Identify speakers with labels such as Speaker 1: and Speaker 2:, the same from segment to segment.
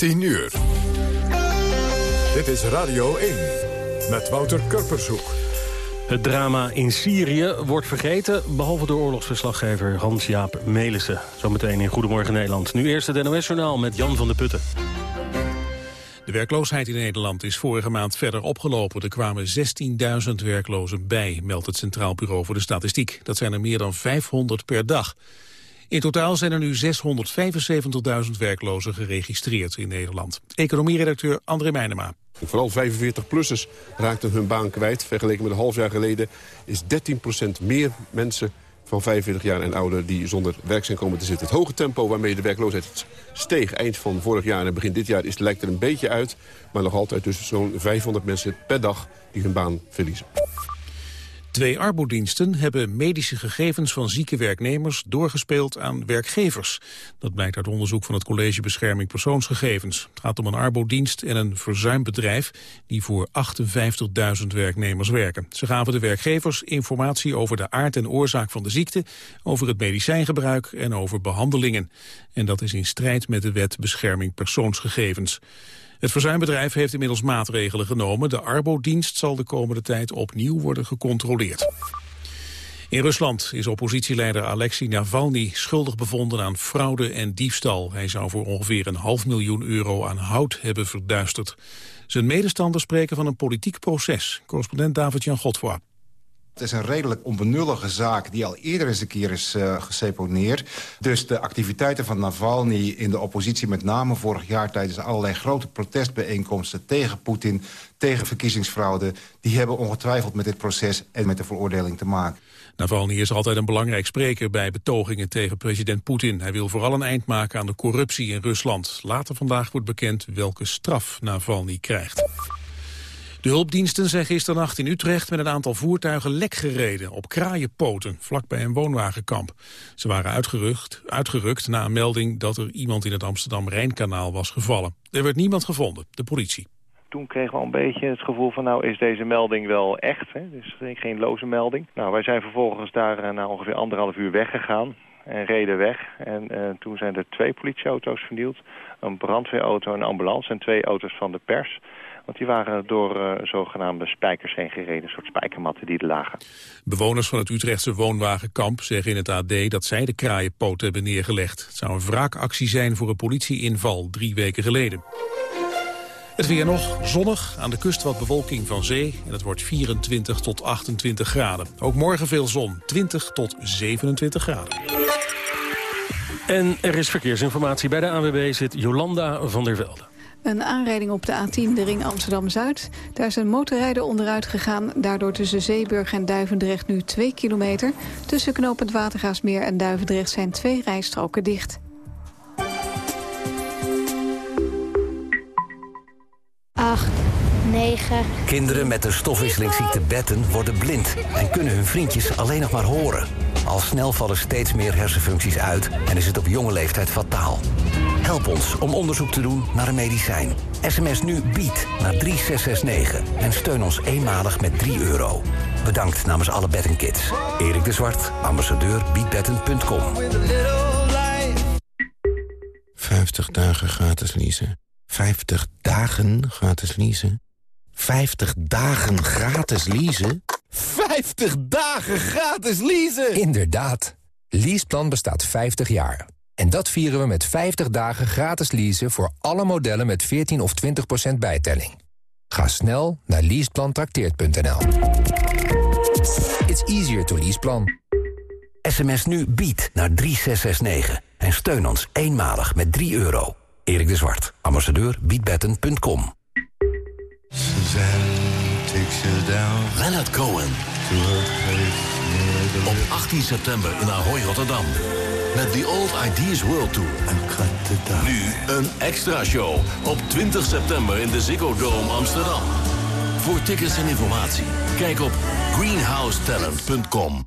Speaker 1: 10 uur. Dit is Radio 1 met Wouter Kurpershoek.
Speaker 2: Het drama in Syrië wordt vergeten, behalve door oorlogsverslaggever Hans-Jaap Melissen. Zometeen in Goedemorgen Nederland. Nu eerst het NOS-journaal met Jan van der Putten.
Speaker 3: De werkloosheid in Nederland is vorige maand verder opgelopen. Er kwamen 16.000 werklozen bij, meldt het Centraal Bureau voor de Statistiek. Dat zijn er meer dan 500 per dag. In totaal zijn er nu 675.000 werklozen geregistreerd in Nederland. Economieredacteur André Meijnema.
Speaker 4: Vooral 45-plussers raakten hun baan kwijt. Vergeleken met een half jaar geleden is 13% meer mensen van 45 jaar en ouder die zonder werk zijn komen te zitten. Het hoge tempo waarmee de werkloosheid steeg eind van vorig jaar en begin dit jaar is, lijkt er een beetje uit. Maar nog altijd dus zo'n 500 mensen per dag die hun baan verliezen.
Speaker 3: Twee arbodiensten hebben medische gegevens van zieke werknemers doorgespeeld aan werkgevers. Dat blijkt uit onderzoek van het College Bescherming Persoonsgegevens. Het gaat om een arbodienst en een verzuimbedrijf die voor 58.000 werknemers werken. Ze gaven de werkgevers informatie over de aard en oorzaak van de ziekte, over het medicijngebruik en over behandelingen. En dat is in strijd met de wet Bescherming Persoonsgegevens. Het verzuimbedrijf heeft inmiddels maatregelen genomen. De Arbodienst zal de komende tijd opnieuw worden gecontroleerd. In Rusland is oppositieleider Alexei Navalny schuldig bevonden aan fraude en diefstal. Hij zou voor ongeveer een half miljoen euro aan hout hebben verduisterd. Zijn medestanders spreken van een politiek proces. Correspondent David-Jan Godfroy.
Speaker 5: Het is een redelijk onbenullige zaak die al eerder eens een keer is uh, geseponeerd. Dus de activiteiten van Navalny in de oppositie... met name vorig jaar tijdens allerlei grote protestbijeenkomsten... tegen Poetin, tegen verkiezingsfraude... die hebben ongetwijfeld met dit proces en met de veroordeling te maken.
Speaker 3: Navalny is altijd een belangrijk spreker bij betogingen tegen president Poetin. Hij wil vooral een eind maken aan de corruptie in Rusland. Later vandaag wordt bekend welke straf Navalny krijgt. De hulpdiensten zijn gisternacht in Utrecht met een aantal voertuigen lek gereden op kraaienpoten, vlakbij een woonwagenkamp. Ze waren uitgerukt, uitgerukt na een melding dat er iemand in het Amsterdam-Rijnkanaal was gevallen. Er werd niemand gevonden, de politie.
Speaker 6: Toen kregen we al een beetje het gevoel van nou is deze melding wel echt, hè? dus geen loze melding. Nou, wij zijn vervolgens daar eh, na ongeveer anderhalf uur weggegaan en reden weg. En uh, toen zijn er twee politieauto's vernield, een brandweerauto en een ambulance en twee auto's van de pers. Want die waren door uh, zogenaamde spijkers heen gereden, een soort spijkermatten die er lagen.
Speaker 3: Bewoners van het Utrechtse woonwagenkamp zeggen in het AD dat zij de kraaienpoot hebben neergelegd. Het zou een wraakactie zijn voor een politieinval drie weken geleden. Het weer nog zonnig, aan de kust wat bewolking van zee en het wordt 24 tot 28 graden. Ook morgen veel zon, 20 tot 27 graden.
Speaker 2: En er is verkeersinformatie. Bij de ANWB zit Jolanda van der Velde.
Speaker 7: Een aanrijding op de A10, de ring Amsterdam-Zuid. Daar is een motorrijder onderuit gegaan. Daardoor tussen Zeeburg en Duivendrecht nu 2 kilometer. Tussen knooppunt Watergaasmeer en Duivendrecht zijn twee rijstroken dicht.
Speaker 8: Acht, negen...
Speaker 9: Kinderen met de stofwisselingsziekte Betten worden blind... en kunnen hun vriendjes alleen nog maar horen. Al snel vallen steeds meer hersenfuncties uit... en is het op jonge leeftijd fataal. Help ons om onderzoek te doen naar een medicijn. SMS nu BIED naar 3669 en steun ons eenmalig met 3 euro. Bedankt namens alle Kids. Erik de Zwart, ambassadeur biedbetten.com.
Speaker 10: 50 dagen gratis leasen. 50 dagen gratis leasen. 50 dagen gratis leasen? 50 dagen gratis leasen!
Speaker 11: Inderdaad. Leaseplan bestaat 50 jaar. En dat vieren we met 50 dagen gratis leasen voor alle modellen met 14 of 20% bijtelling. Ga snel naar leaseplantrakteert.nl. It's easier to leaseplan.
Speaker 9: SMS nu bied naar 3669 en steun ons eenmalig met 3 euro. Erik de Zwart, ambassadeur biedbetten.com.
Speaker 12: Leonard Cohen. Op 18 september in Ahoy, Rotterdam. Met The Old Ideas World Tour. Nu een extra show op 20 september in de Ziggo Dome Amsterdam. Voor tickets en informatie, kijk op greenhousetalent.com.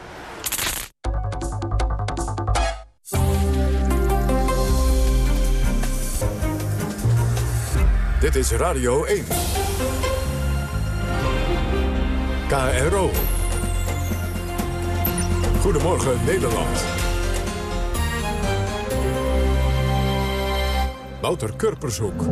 Speaker 1: Dit is Radio 1. KRO. Goedemorgen Nederland. Wouter Kurpershoek.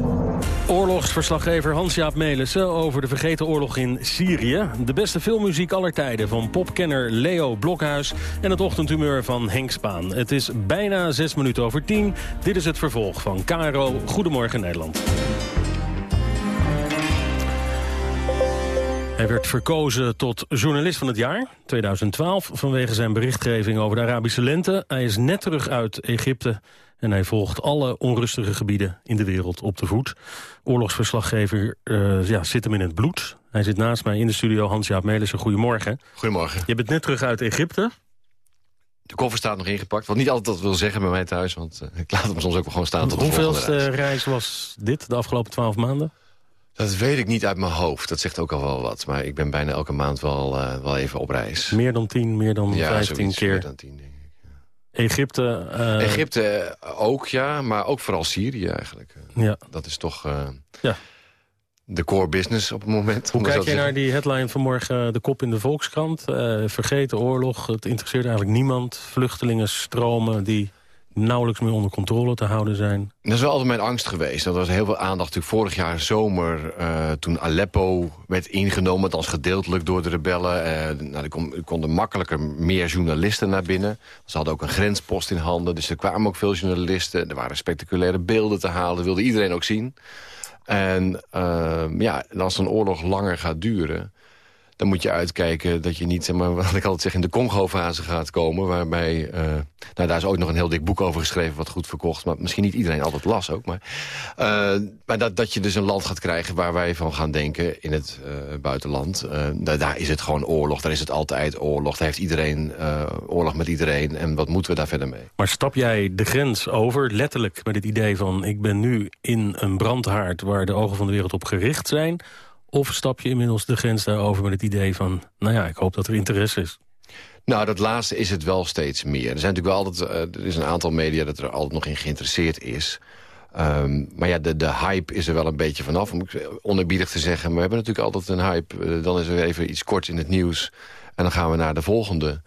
Speaker 2: Oorlogsverslaggever Hans-Jaap Melissen over de vergeten oorlog in Syrië. De beste filmmuziek aller tijden van popkenner Leo Blokhuis... en het ochtendhumeur van Henk Spaan. Het is bijna zes minuten over tien. Dit is het vervolg van KRO Goedemorgen Nederland. Hij werd verkozen tot journalist van het jaar 2012... vanwege zijn berichtgeving over de Arabische lente. Hij is net terug uit Egypte en hij volgt alle onrustige gebieden in de wereld op de voet. Oorlogsverslaggever uh, ja, zit hem in het bloed. Hij zit naast mij in de studio, Hans-Jaap Melissen. Goedemorgen.
Speaker 13: Goedemorgen.
Speaker 2: Je bent net terug uit Egypte.
Speaker 13: De koffer staat nog ingepakt. Wat niet altijd dat wil zeggen bij mij thuis, want uh, ik laat hem soms ook wel gewoon staan tot
Speaker 2: Hoeveelste reis. reis was dit de afgelopen twaalf maanden?
Speaker 13: Dat weet ik niet uit mijn hoofd. Dat zegt ook al wel wat. Maar ik ben bijna elke maand wel, uh, wel even op reis.
Speaker 2: Meer dan tien, meer dan
Speaker 13: ja,
Speaker 2: vijftien
Speaker 13: zoiets,
Speaker 2: keer?
Speaker 13: meer dan tien, denk ik.
Speaker 2: Egypte? Uh...
Speaker 13: Egypte ook, ja. Maar ook vooral Syrië eigenlijk.
Speaker 2: Ja.
Speaker 13: Dat is toch uh,
Speaker 2: ja.
Speaker 13: de core business op het moment.
Speaker 2: Hoe kijk je naar die headline vanmorgen, de kop in de Volkskrant? Vergeten oorlog, het interesseert eigenlijk niemand. Vluchtelingen stromen die nauwelijks meer onder controle te houden zijn.
Speaker 13: Dat is wel altijd mijn angst geweest. Er was heel veel aandacht vorig jaar zomer... Uh, toen Aleppo werd ingenomen, als gedeeltelijk door de rebellen. Uh, nou, er, kon, er konden makkelijker meer journalisten naar binnen. Ze hadden ook een grenspost in handen, dus er kwamen ook veel journalisten. Er waren spectaculaire beelden te halen, dat wilde iedereen ook zien. En uh, ja, als een oorlog langer gaat duren dan moet je uitkijken dat je niet, zeg maar, wat ik altijd zeg, in de Congo-fase gaat komen. Waarbij, uh, nou daar is ook nog een heel dik boek over geschreven wat goed verkocht. Maar misschien niet iedereen altijd las ook. Maar, uh, maar dat, dat je dus een land gaat krijgen waar wij van gaan denken in het uh, buitenland. Daar, is het gewoon oorlog, daar is het altijd oorlog. Daar heeft iedereen oorlog met iedereen. En wat moeten we daar verder mee?
Speaker 2: Maar stap jij de grens over, letterlijk met het idee van... ik ben nu in een brandhaard waar de ogen van de wereld op gericht zijn... Of stap je inmiddels de grens daarover met het idee van... nou ja, ik hoop dat er interesse is?
Speaker 13: Nou, dat laatste is het wel steeds meer. Er zijn natuurlijk wel altijd, uh, er is een aantal media dat er altijd nog in geïnteresseerd is. Um, maar ja, de, de hype is er wel een beetje vanaf, om onerbiedig te zeggen. Maar we hebben natuurlijk altijd een hype. Uh, dan is er even iets kort in het nieuws. En dan gaan we naar de volgende.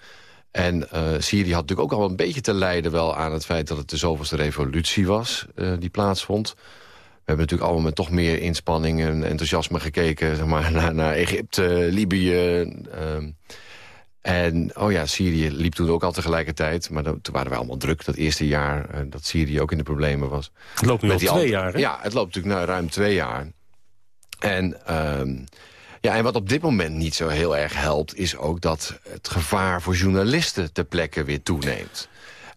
Speaker 13: En uh, Syrië had natuurlijk ook al een beetje te lijden wel aan het feit... dat het de zoveelste revolutie was die plaatsvond. We hebben natuurlijk allemaal met toch meer inspanning en enthousiasme gekeken... Zeg maar, naar, naar Egypte, Libië. Uh, en, oh ja, Syrië liep toen ook al tegelijkertijd. Maar toen waren we allemaal druk, dat eerste jaar... Uh, dat Syrië ook in de problemen was.
Speaker 2: Het loopt nu al twee jaar, hè?
Speaker 13: Ja, het loopt natuurlijk nou, ruim twee jaar. En... Uh, ja, en wat op dit moment niet zo heel erg helpt... is ook dat het gevaar voor journalisten ter plekke weer toeneemt.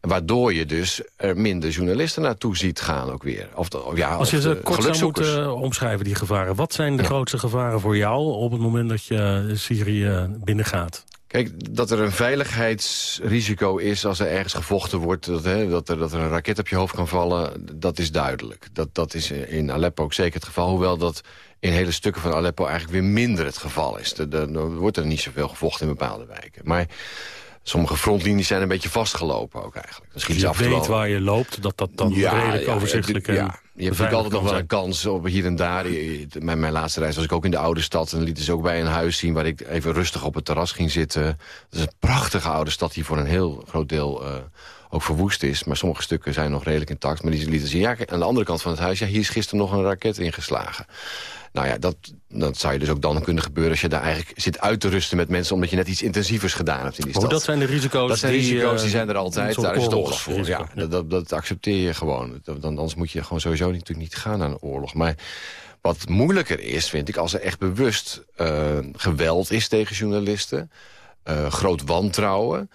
Speaker 13: Waardoor je dus er minder journalisten naartoe ziet gaan ook weer. Of, of ja,
Speaker 2: Als je ze kort zou moeten omschrijven, die gevaren. Wat zijn de
Speaker 13: Ja.
Speaker 2: grootste gevaren voor jou op het moment dat je Syrië binnengaat?
Speaker 13: Kijk, dat er een veiligheidsrisico is als er ergens gevochten wordt... Dat, hè, dat, er, dat er een raket op je hoofd kan vallen, dat is duidelijk. Dat, dat is in Aleppo ook zeker het geval. Hoewel dat in hele stukken van Aleppo eigenlijk weer minder het geval is. Er wordt er niet zoveel gevochten in bepaalde wijken. Maar sommige frontlinies zijn een beetje vastgelopen ook eigenlijk. Is
Speaker 2: je weet waar je loopt, dat dat dan redelijk overzichtelijk
Speaker 13: ja,
Speaker 2: en
Speaker 13: Je hebt natuurlijk altijd nog wel een
Speaker 2: kan
Speaker 13: kans op hier en daar. Mijn, mijn laatste reis was ik ook in de oude stad. En lieten ze ook bij een huis zien waar ik even rustig op het terras ging zitten. Het is een prachtige oude stad die voor een heel groot deel eh, ook verwoest is. Maar sommige stukken zijn nog redelijk intact. Maar die lieten zien, ja, aan de andere kant van het huis... ja, hier is gisteren nog een raket ingeslagen. Nou ja, dat, dat zou je dus ook dan kunnen gebeuren... als je daar eigenlijk zit uit te rusten met mensen... omdat je net iets intensievers gedaan hebt in die stad.
Speaker 2: dat zijn de risico's
Speaker 13: Dat zijn
Speaker 2: die,
Speaker 13: risico's,
Speaker 2: eh,
Speaker 13: die zijn er altijd. Daar is het oorlog voor. Ja, dat, dat, dat accepteer je gewoon. Dan, anders moet je gewoon sowieso natuurlijk niet gaan naar een oorlog. Maar wat moeilijker is, vind ik, als er echt bewust eh, geweld is tegen journalisten... eh, groot wantrouwen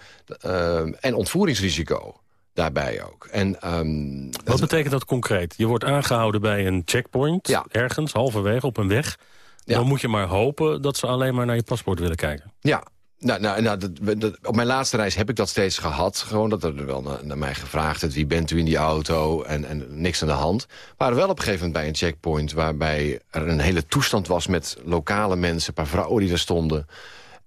Speaker 13: en ontvoeringsrisico. Daarbij ook. En, ehm,
Speaker 2: Wat betekent dat concreet? Je wordt aangehouden bij een checkpoint, ergens, halverwege, op een weg. Dan moet je maar hopen dat ze alleen maar naar je paspoort willen kijken.
Speaker 13: Ja, nou, nou, nou dat, dat, op mijn laatste reis heb ik dat steeds gehad. Gewoon dat er wel naar, naar mij gevraagd werd... wie bent u in die auto en, en niks aan de hand. We waren wel op een gegeven moment bij een checkpoint... waarbij er een hele toestand was met lokale mensen... een paar vrouwen die er stonden...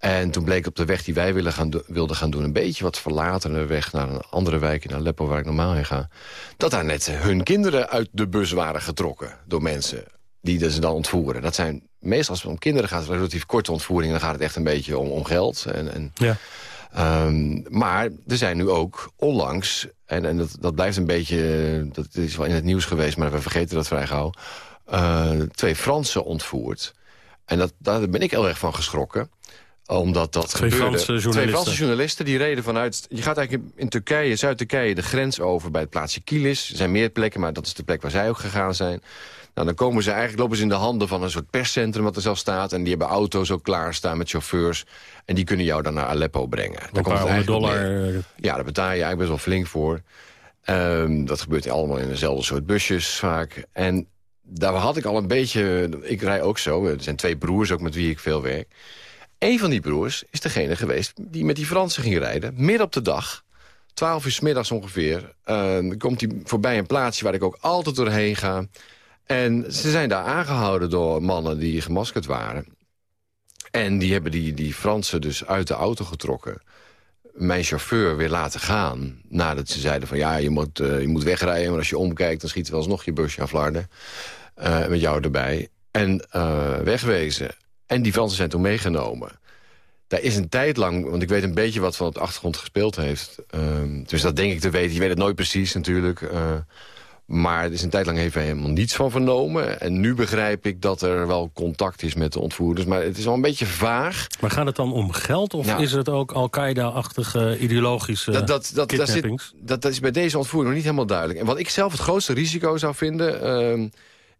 Speaker 13: En toen bleek op de weg die wij willen gaan wilden gaan doen... een beetje wat verlatere weg naar een andere wijk in Aleppo... waar ik normaal heen ga... dat daar net hun kinderen uit de bus waren getrokken door mensen die ze dan ontvoeren. Dat zijn meestal als het om kinderen gaat, relatief korte ontvoeringen... dan gaat het echt een beetje om, om geld. En, en,
Speaker 2: ja.
Speaker 13: Um, maar er zijn nu ook onlangs... en, en dat, dat blijft een beetje... dat is wel in het nieuws geweest, maar we vergeten dat vrij gauw... Uh, twee Fransen ontvoerd. En dat, daar ben ik heel erg van geschrokken omdat dat
Speaker 2: twee
Speaker 13: gebeurde.
Speaker 2: Franse journalisten.
Speaker 13: Twee Franse journalisten die reden vanuit... Je gaat eigenlijk in Turkije, Zuid-Turkije, de grens over bij het plaatsje Kilis. Er zijn meer plekken, maar dat is de plek waar zij ook gegaan zijn. Nou, dan komen ze eigenlijk, lopen ze in de handen van een soort perscentrum wat er zelf staat. En die hebben auto's ook klaarstaan met chauffeurs. En die kunnen jou dan naar Aleppo brengen.
Speaker 2: Een paar honderd dollar.
Speaker 13: eh, Ja, daar betaal je eigenlijk best wel flink voor. Um, dat gebeurt allemaal in dezelfde soort busjes vaak. En daar had ik al een beetje... Ik rij ook zo. Er zijn twee broers ook met wie ik veel werk. Een van die broers is degene geweest die met die Fransen ging rijden. Midden op de dag. 12 uur s middags ongeveer. Uh, komt hij voorbij een plaatsje waar ik ook altijd doorheen ga. En ze zijn daar aangehouden door mannen die gemaskerd waren. En die hebben die, die Fransen dus uit de auto getrokken. Mijn chauffeur weer laten gaan. Nadat ze zeiden van ja, je moet, uh, je moet wegrijden. Maar als je omkijkt, dan schiet wel alsnog je busje aan flarden. Uh, met jou erbij. En uh, wegwezen. En die Fransen zijn toen meegenomen. Daar is een tijd lang, want ik weet een beetje wat van op de achtergrond gespeeld heeft. Uh, dus dat denk ik te weten. Je weet het nooit precies natuurlijk. Uh, maar er is een tijd lang even helemaal niets van vernomen. En nu begrijp ik dat er wel contact is met de ontvoerders. Maar het is al een beetje vaag.
Speaker 2: Maar gaat het dan om geld? Of
Speaker 13: Ja.
Speaker 2: is het ook Al-Qaeda-achtige ideologische
Speaker 13: Dat, dat, dat,
Speaker 2: kidnappings?
Speaker 13: zit, dat, dat is bij deze ontvoering nog niet helemaal duidelijk. En wat ik zelf het grootste risico zou vinden... ehm,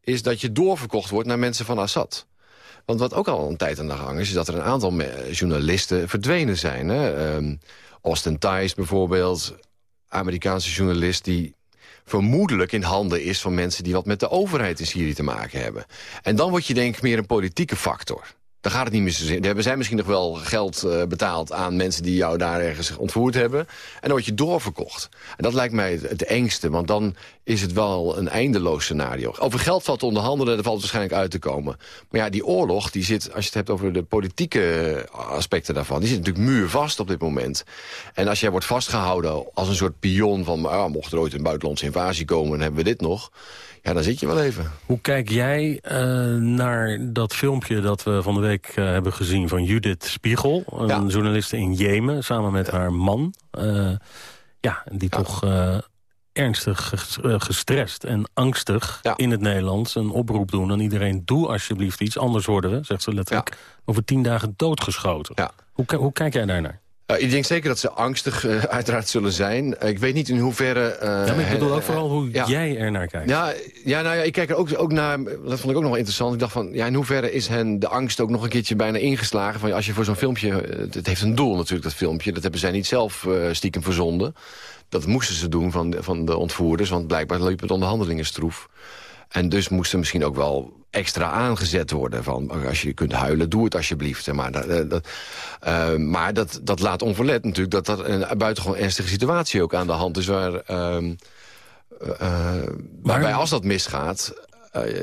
Speaker 13: is dat je doorverkocht wordt naar mensen van Assad. Want wat ook al een tijd aan de gang is... is dat er een aantal journalisten verdwenen zijn. Hè? Ehm, Austin Tice bijvoorbeeld, Amerikaanse journalist... die vermoedelijk in handen is van mensen... die wat met de overheid in Syrië te maken hebben. En dan word je denk ik meer een politieke factor. Dan gaat het niet meer zo zin. Er zijn misschien nog wel geld eh, betaald aan mensen die jou daar ergens ontvoerd hebben. En dan word je doorverkocht. En dat lijkt mij het, engste, want dan is het wel een eindeloos scenario. Over geld valt te onderhandelen, daar valt waarschijnlijk uit te komen. Maar ja, die oorlog, die zit, als je het hebt over de politieke aspecten daarvan... die zit natuurlijk muurvast op dit moment. En als jij wordt vastgehouden als een soort pion van... Ah, mocht er ooit een buitenlandse invasie komen, dan hebben we dit nog... Ja, dan zit je wel even.
Speaker 2: Hoe kijk jij eh, naar dat filmpje dat we van de week eh, hebben gezien van Judith Spiegel? Een journaliste in Jemen, samen met haar man. Eh, ja, die toch ernstig ges- gestrest en angstig in het Nederlands een oproep doen aan iedereen. Doe alsjeblieft iets, anders worden we, zegt ze letterlijk, over tien dagen doodgeschoten. Hoe, hoe kijk jij daarnaar?
Speaker 13: Uh, ik denk zeker dat ze angstig uh, uiteraard zullen zijn. Uh, ik weet niet in hoeverre... Uh,
Speaker 2: ja, maar ik bedoel ook vooral hoe
Speaker 13: ja.
Speaker 2: jij er naar kijkt.
Speaker 13: Ja, ja, nou ja, ik kijk er ook, ook naar... Dat vond ik ook nog wel interessant. Ik dacht van, ja, in hoeverre is hen de angst ook nog een keertje bijna ingeslagen? Van, als je voor zo'n filmpje... Het heeft een doel natuurlijk, dat filmpje. Dat hebben zij niet zelf stiekem verzonden. Dat moesten ze doen van van de ontvoerders. Want blijkbaar liep het onderhandelingen stroef. En dus moest er misschien ook wel extra aangezet worden. Van, als je kunt huilen, doe het alsjeblieft. Maar, dat, dat, uh, maar dat, dat laat onverlet natuurlijk dat er een buitengewoon ernstige situatie ook aan de hand is. Waar, uh, uh, waarbij als dat misgaat...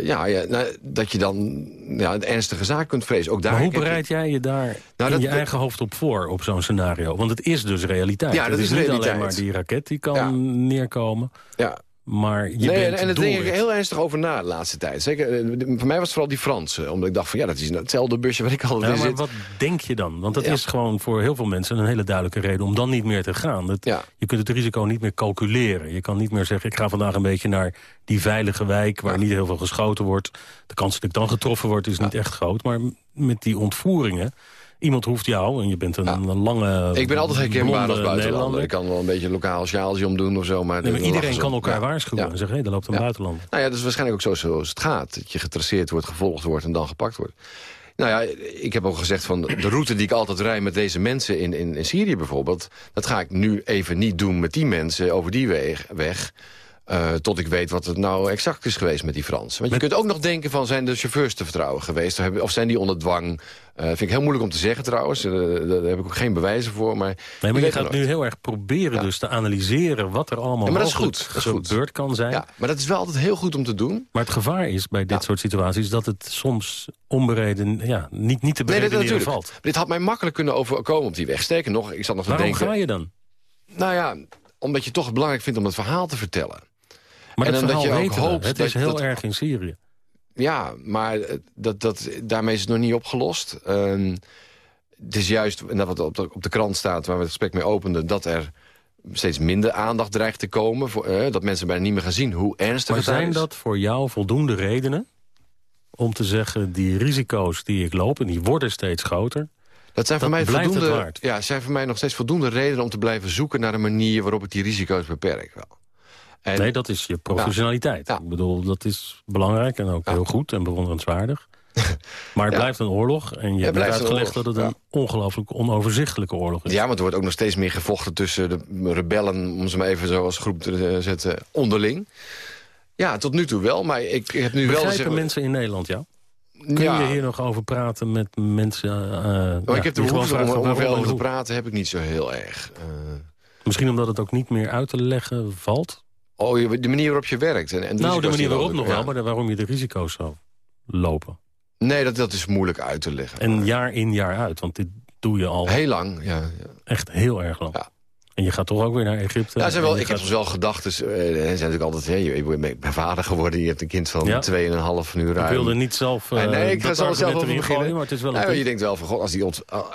Speaker 13: Ja, ja nou, dat je dan ja, een ernstige zaak kunt vrezen. Ook daar
Speaker 2: maar hoe bereid
Speaker 13: je...
Speaker 2: jij je daar
Speaker 13: Nou,
Speaker 2: in
Speaker 13: dat-
Speaker 2: je
Speaker 13: dat-
Speaker 2: eigen hoofd op voor, op zo'n scenario? Want het is dus realiteit.
Speaker 13: Ja, dat
Speaker 2: het
Speaker 13: is
Speaker 2: is niet
Speaker 13: realiteit.
Speaker 2: alleen maar die raket die kan neerkomen.
Speaker 13: Ja.
Speaker 2: Maar je
Speaker 13: nee,
Speaker 2: bent
Speaker 13: en daar denk ik heel ernstig over na de laatste tijd. Zeker, eh, voor mij was het vooral die Fransen. Omdat ik dacht van, ja, dat is hetzelfde busje waar ik altijd
Speaker 2: Ja,
Speaker 13: in
Speaker 2: maar
Speaker 13: zit.
Speaker 2: wat denk je dan? Want dat
Speaker 13: Ja.
Speaker 2: is gewoon voor heel veel mensen een hele duidelijke reden om dan niet meer te gaan. Dat, Je kunt het risico niet meer calculeren. Je kan niet meer zeggen, ik ga vandaag een beetje naar die veilige wijk... waar niet heel veel geschoten wordt. De kans dat ik dan getroffen word is niet echt groot. Maar met die ontvoeringen... Iemand hoeft jou, en je bent een, een lange
Speaker 13: Ik ben altijd herkenbaar als buitenlander. Ik kan wel een beetje een lokaal sjaaltje omdoen of zo. Maar,
Speaker 2: Nee, maar
Speaker 13: dan
Speaker 2: iedereen kan elkaar
Speaker 13: Ja.
Speaker 2: waarschuwen en zeggen... hé, daar loopt een buitenlander.
Speaker 13: Nou ja, dat is waarschijnlijk ook zo zoals het gaat. Dat je getraceerd wordt, gevolgd wordt en dan gepakt wordt. Nou ja, ik heb ook gezegd van de route die ik altijd rijd met deze mensen in, in, in Syrië bijvoorbeeld... dat ga ik nu even niet doen met die mensen over die weg. weg uh, tot ik weet wat het nou exact is geweest met die Fransen. Want je kunt ook nog denken van, zijn de chauffeurs te vertrouwen geweest? Of zijn die onder dwang? Uh, vind ik heel moeilijk om te zeggen trouwens. Uh, daar heb ik ook geen bewijzen voor. Maar,
Speaker 2: nee, maar je, gaat nu heel erg proberen dus te analyseren... wat er allemaal ja, maar dat is goed. Dat is kan zijn. Ja,
Speaker 13: maar dat is wel altijd heel goed om te doen.
Speaker 2: Maar het gevaar is bij dit soort situaties... dat het soms onbereden, ja, niet, niet te beredeneren nee, valt.
Speaker 13: Dit had mij makkelijk kunnen overkomen op die weg. Sterker nog, ik zat nog te denken...
Speaker 2: Waarom ga je dan?
Speaker 13: Nou ja, omdat je het toch belangrijk vindt om het verhaal te vertellen.
Speaker 2: Maar en dat je ook hoopt... Het is heel erg in Syrië.
Speaker 13: Ja, maar dat, dat, daarmee is het nog niet opgelost. Uh, het is juist, en dat wat op de, op de krant staat... waar we het gesprek mee openden... dat er steeds minder aandacht dreigt te komen. Voor, uh, dat mensen bijna niet meer gaan zien hoe ernstig
Speaker 2: maar
Speaker 13: het
Speaker 2: is. Maar zijn
Speaker 13: dat
Speaker 2: voor jou voldoende redenen... om te zeggen, die risico's die ik loop... en die worden steeds groter...
Speaker 13: Dat zijn, voor mij
Speaker 2: voldoende,
Speaker 13: ja, zijn voor mij nog steeds voldoende redenen om te blijven zoeken naar een manier waarop ik die risico's beperk. Wel.
Speaker 2: En, nee, dat is je professionaliteit. Ik bedoel, dat is belangrijk en ook heel goed en bewonderenswaardig. Maar het blijft een oorlog en je hebt uitgelegd dat het een ongelooflijk onoverzichtelijke oorlog is.
Speaker 13: Ja, maar er wordt ook nog steeds meer gevochten tussen de rebellen... om ze maar even zo als groep te zetten, onderling. Ja, tot nu toe wel, maar ik heb nu
Speaker 2: Begrijpen
Speaker 13: wel... Zeggen,
Speaker 2: mensen in Nederland jou? Kun je hier nog over praten met mensen? Uh,
Speaker 13: oh, ik heb de behoefte om, om er veel over te praten, heb ik niet zo heel erg. Uh...
Speaker 2: Misschien omdat het ook niet meer uit te leggen valt?
Speaker 13: Oh, de manier waarop je werkt. En, en de
Speaker 2: nou, de manier waarop nog wel, maar waarom je de risico's zou lopen.
Speaker 13: Nee, dat, dat is moeilijk uit te leggen.
Speaker 2: En jaar in, jaar uit, want dit doe je al...
Speaker 13: Heel lang, ja. ja.
Speaker 2: Echt heel erg lang. Ja. En je gaat toch ook weer naar Egypte?
Speaker 13: Ja, zijn wel, ik heb dus wel gedachten. Uh, zijn natuurlijk altijd, hè, je, bent vader geworden, je hebt een kind van ja. 2,5 uur ruim.
Speaker 2: Ik wilde niet zelf uh,
Speaker 13: nee, ik ga zo zelf over beginnen.
Speaker 2: Gooien, maar het is wel een
Speaker 13: Je denkt wel van, god, als die uh,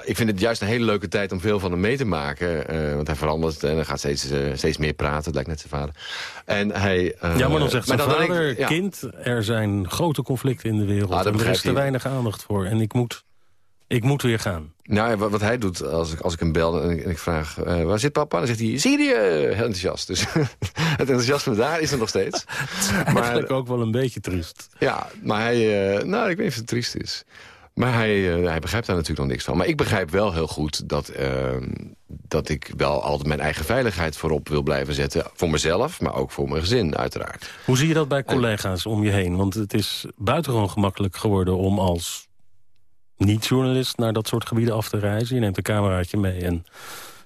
Speaker 13: ik vind het juist een hele leuke tijd om veel van hem mee te maken. Uh, want hij verandert en hij gaat steeds, steeds meer praten, dat lijkt net zijn vader. En hij,
Speaker 2: ja, maar dan zegt zijn vader, ik, ja. kind, er zijn grote conflicten in de wereld. Ah, en er is te weinig aandacht voor. En ik moet ik moet weer gaan.
Speaker 13: Nou, wat, wat hij doet als ik, als ik hem bel en ik, en ik vraag... Uh, waar zit papa? Dan zegt hij, Syrië! Heel enthousiast. Dus het enthousiasme daar is er nog steeds.
Speaker 2: maar, eigenlijk ook wel een beetje triest.
Speaker 13: Ja, maar hij... Uh, nou, ik weet niet of het triest is. Maar hij, uh, hij begrijpt daar natuurlijk nog niks van. Maar ik begrijp wel heel goed dat, ehm, dat ik wel altijd mijn eigen veiligheid voorop wil blijven zetten. Voor mezelf, maar ook voor mijn gezin uiteraard.
Speaker 2: Hoe zie je dat bij collega's om je heen? Want het is buitengewoon gemakkelijk geworden om als niet-journalist naar dat soort gebieden af te reizen. Je neemt een cameraatje mee en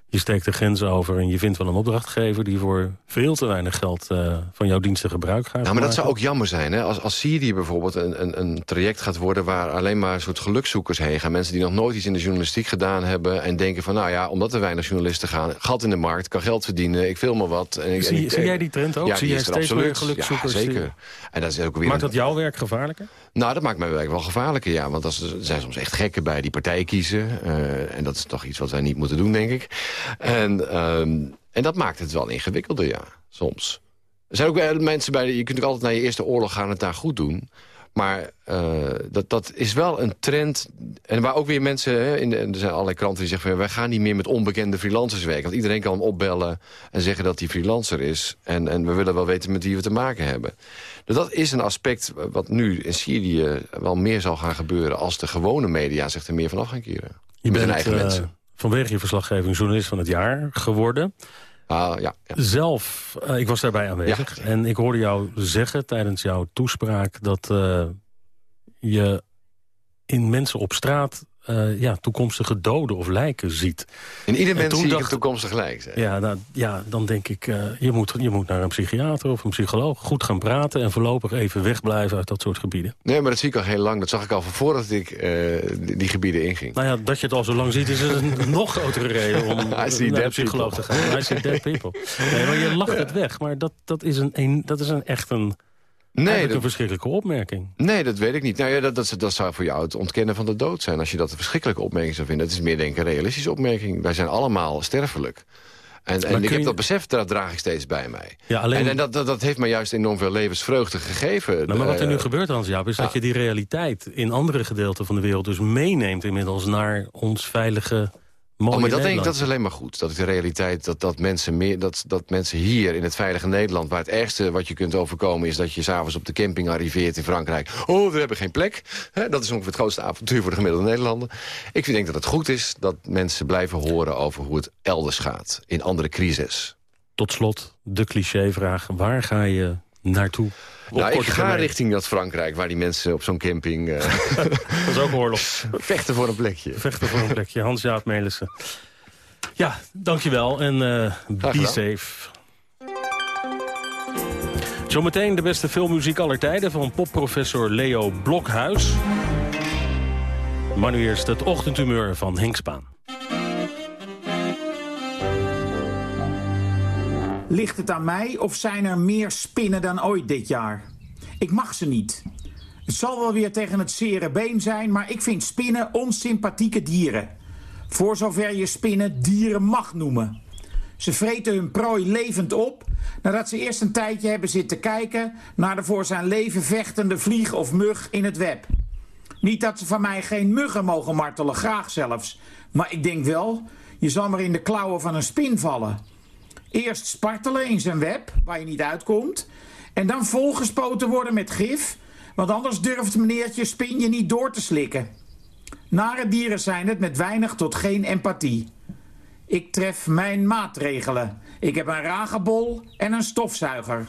Speaker 2: je steekt de grens over... en je vindt wel een opdrachtgever die voor veel te weinig geld... Uh, van jouw diensten gebruik gaat
Speaker 13: Ja, maar dat zou ook jammer zijn. Hè? Als, als Syrië bijvoorbeeld een, een, een traject gaat worden... waar alleen maar een soort gelukzoekers heen gaan. Mensen die nog nooit iets in de journalistiek gedaan hebben... en denken van, nou ja, omdat er weinig journalisten gaan... gat in de markt, kan geld verdienen, ik film maar wat. En ik,
Speaker 2: zie,
Speaker 13: en ik,
Speaker 2: zie jij die trend ook?
Speaker 13: Ja,
Speaker 2: zie jij steeds meer gelukzoekers?
Speaker 13: Ja, zeker. En dat is ook weer
Speaker 2: Maakt dat jouw werk gevaarlijker?
Speaker 13: Nou, dat maakt mijn werk wel gevaarlijker, ja. Want er zijn soms echt gekken bij die partij kiezen. Uh, en dat is toch iets wat wij niet moeten doen, denk ik. En, um, en dat maakt het wel ingewikkelder, ja, soms. Er zijn ook mensen bij, je kunt natuurlijk altijd naar je eerste oorlog gaan en het daar goed doen. Maar uh, dat, dat is wel een trend. En waar ook weer mensen, hè, in de, er zijn allerlei kranten die zeggen... Van, wij gaan niet meer met onbekende freelancers werken. Want iedereen kan hem opbellen en zeggen dat hij freelancer is. En, en we willen wel weten met wie we te maken hebben. Dus dat is een aspect wat nu in Syrië wel meer zal gaan gebeuren... als de gewone media zich er meer van af gaan keren.
Speaker 2: Je
Speaker 13: met
Speaker 2: bent
Speaker 13: eigen
Speaker 2: uh,
Speaker 13: mensen.
Speaker 2: Vanwege je verslaggeving journalist van het jaar geworden...
Speaker 13: Ah, ja, ja.
Speaker 2: Zelf, uh, ik was daarbij aanwezig.
Speaker 13: Ja.
Speaker 2: En ik hoorde jou zeggen tijdens jouw toespraak... dat uh, je in mensen op straat uh, ja, toekomstige doden of lijken ziet.
Speaker 13: In ieder mens zie dacht, ik toekomstig lijk. Zeg.
Speaker 2: Ja, nou, ja, dan denk ik, uh, je, moet, je moet naar een psychiater of een psycholoog... goed gaan praten en voorlopig even wegblijven uit dat soort gebieden.
Speaker 13: Nee, maar dat zie ik al heel lang. Dat zag ik al van voordat ik uh, die, die, gebieden inging.
Speaker 2: Nou ja, dat je het al zo lang ziet is een nog grotere reden om naar een psycholoog te gaan. I see dead people. Nee, maar je lacht het weg. Maar dat, dat, is, een, een, dat is een echt een... Nee, dat, een verschrikkelijke opmerking.
Speaker 13: Nee, dat weet ik niet. Nou ja, dat, dat, dat zou voor jou het ontkennen van de dood zijn... als je dat een verschrikkelijke opmerking zou vinden. Het is meer denk ik een realistische opmerking. Wij zijn allemaal sterfelijk. En, en ik heb je... dat besef, dat draag ik steeds bij mij.
Speaker 2: Ja, alleen...
Speaker 13: En, en dat, dat, dat, heeft me juist enorm veel levensvreugde gegeven.
Speaker 2: Nou, maar wat er nu gebeurt, Hans-Jaap, is ja. dat je die realiteit... in andere gedeelten van de wereld dus meeneemt inmiddels... naar ons veilige mooie
Speaker 13: Oh, maar dat denk ik, dat is alleen maar goed. Dat is de realiteit dat, dat, mensen meer, dat, dat mensen hier in het veilige Nederland... waar het ergste wat je kunt overkomen is dat je s'avonds op de camping arriveert in Frankrijk. Oh, we hebben geen plek. Dat is ongeveer het grootste avontuur voor de gemiddelde Nederlander. Ik denk dat het goed is dat mensen blijven horen over hoe het elders gaat. In andere crisis.
Speaker 2: Tot slot, de clichévraag. Waar ga je naartoe?
Speaker 13: Nou, ik ga
Speaker 2: termijn.
Speaker 13: richting dat Frankrijk, waar die mensen op zo'n camping... eh,
Speaker 2: Dat is ook oorlog.
Speaker 13: vechten voor een plekje.
Speaker 2: Vechten voor een plekje. Hans-Jaap Melissen. Ja, dankjewel en eh be safe. Zometeen de beste filmmuziek aller tijden van popprofessor Leo Blokhuis. Maar nu eerst het ochtendhumeur van Henk Spaan.
Speaker 14: Ligt het aan mij of zijn er meer spinnen dan ooit dit jaar? Ik mag ze niet. Het zal wel weer tegen het zere been zijn, maar ik vind spinnen onsympathieke dieren. Voor zover je spinnen dieren mag noemen. Ze vreten hun prooi levend op, nadat ze eerst een tijdje hebben zitten kijken naar de voor zijn leven vechtende vlieg of mug in het web. Niet dat ze van mij geen muggen mogen martelen, graag zelfs. Maar ik denk wel, je zal maar in de klauwen van een spin vallen. Eerst spartelen in zijn web, waar je niet uitkomt. En dan volgespoten worden met gif. Want anders durft meneertje spin je niet door te slikken. Nare dieren zijn het met weinig tot geen empathie. Ik tref mijn maatregelen. Ik heb een ragebol en een stofzuiger.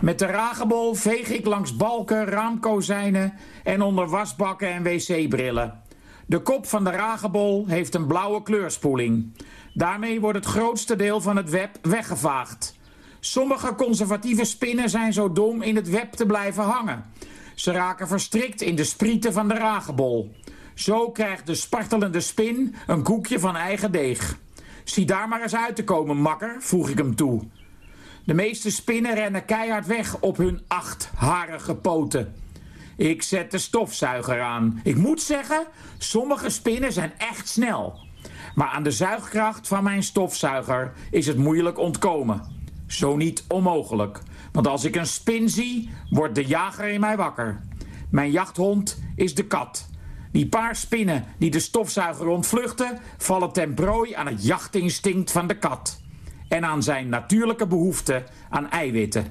Speaker 14: Met de ragebol veeg ik langs balken, raamkozijnen en onder wasbakken en wc-brillen. De kop van de ragebol heeft een blauwe kleurspoeling. Daarmee wordt het grootste deel van het web weggevaagd. Sommige conservatieve spinnen zijn zo dom in het web te blijven hangen. Ze raken verstrikt in de sprieten van de ragebol. Zo krijgt de spartelende spin een koekje van eigen deeg. Zie daar maar eens uit te komen, makker, voeg ik hem toe. De meeste spinnen rennen keihard weg op hun achtharige poten. Ik zet de stofzuiger aan. Ik moet zeggen, sommige spinnen zijn echt snel. Maar aan de zuigkracht van mijn stofzuiger is het moeilijk ontkomen. Zo niet onmogelijk. Want als ik een spin zie, wordt de jager in mij wakker. Mijn jachthond is de kat. Die paar spinnen die de stofzuiger ontvluchten... vallen ten prooi aan het jachtinstinct van de kat. En aan zijn natuurlijke behoefte aan eiwitten.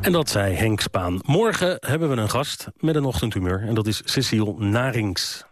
Speaker 2: En dat zei Henk Spaan. Morgen hebben we een gast met een ochtendhumeur. En dat is Cecile Narings.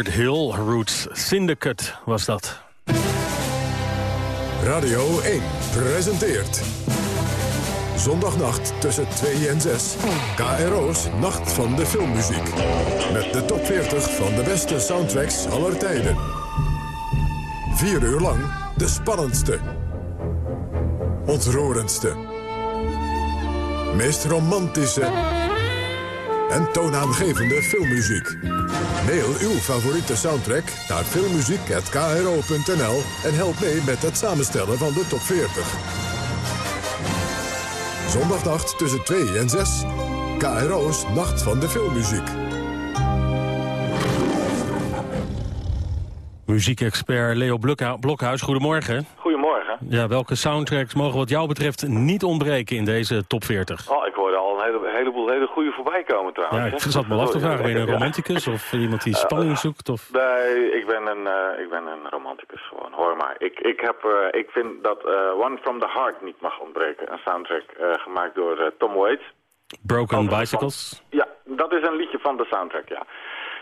Speaker 2: Hill, Roots Syndicate was dat.
Speaker 1: Radio 1 presenteert... Zondagnacht tussen 2 en 6. KRO's Nacht van de Filmmuziek. Met de top 40 van de beste soundtracks aller tijden. Vier uur lang de spannendste. Ontroerendste. Meest romantische en toonaangevende filmmuziek. Mail uw favoriete soundtrack naar filmmuziek.kro.nl en help mee met het samenstellen van de top 40. Zondagnacht tussen 2 en 6. KRO's Nacht van de Filmmuziek.
Speaker 2: Muziekexpert Leo Blokhu- Blokhuis, goedemorgen.
Speaker 15: Goedemorgen.
Speaker 2: Ja, welke soundtracks mogen wat jou betreft niet ontbreken in deze top 40?
Speaker 15: Oh, ik hoorde al heleboel hele goede voorbij komen trouwens.
Speaker 2: Ja, ik zat me af te vragen, ben je een romanticus of iemand die spanning zoekt? Of...
Speaker 15: Nee, ik ben een, eh, ik ben een romanticus gewoon, hoor maar. Ik, ik, heb, eh, ik vind dat eh, One From The Heart niet mag ontbreken. Een soundtrack eh, gemaakt door eh, Tom Waits.
Speaker 2: Broken Bicycles?
Speaker 15: Ja, dat is een liedje van de soundtrack, ja.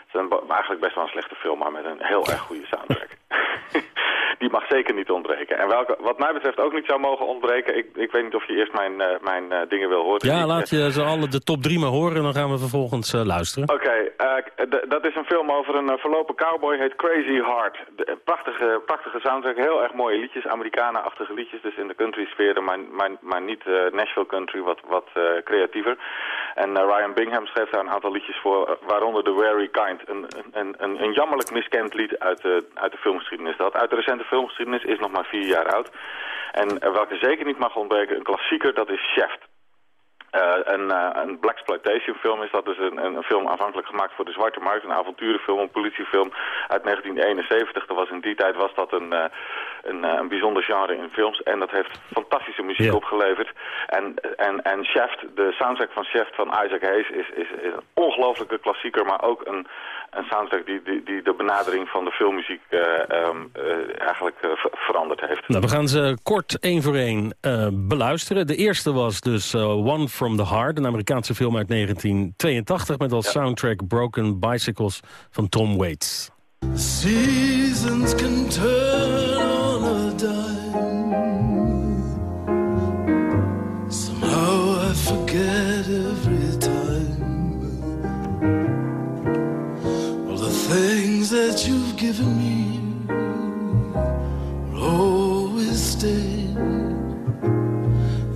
Speaker 15: Het is een, eigenlijk best wel een slechte film, maar met een heel erg goede soundtrack. Die mag zeker niet ontbreken. En welke, wat mij betreft ook niet zou mogen ontbreken... Ik, ik weet niet of je eerst mijn, eh, mijn eh, dingen wil horen.
Speaker 2: Ja, laat je ze alle de top 3 maar horen en dan gaan we vervolgens eh, luisteren.
Speaker 15: Oké, dat is een film over een verlopen cowboy, heet Crazy Heart. De, prachtige, prachtige soundtrack, heel erg mooie liedjes, Amerikanen-achtige liedjes, dus in de country sfeer, maar, maar, maar niet Nashville country, wat, wat creatiever. En Ryan Bingham schreef daar een aantal liedjes voor, waaronder The Very Kind, een, een, een, een jammerlijk miskend lied uit de, uit de filmgeschiedenis. Dat uit de recente filmgeschiedenis is nog maar vier jaar oud. En eh, welke zeker niet mag ontbreken, een klassieker, dat is Shaft. Eh, een, eh, een blaxploitation film is dat dus een, een, film aanvankelijk gemaakt voor de zwarte markt. Een avonturenfilm, een politiefilm uit 1971. Dat was in die tijd was dat een, een, eh, een bijzonder genre in films. En dat heeft fantastische muziek opgeleverd. En, en, en Shaft, de soundtrack van Shaft van Isaac Hayes is, is, is een ongelofelijke klassieker. Maar ook een, een soundtrack die, die, die de benadering van de filmmuziek eh, ehm, eh, eigenlijk ver- veranderd heeft.
Speaker 2: Nou, we gaan ze kort één voor één eh, beluisteren. De eerste was dus eh, One from the Heart, een Amerikaanse film uit 1982... met als soundtrack Broken Bicycles van Tom Waits.
Speaker 16: Seasons can turn given me will always stay.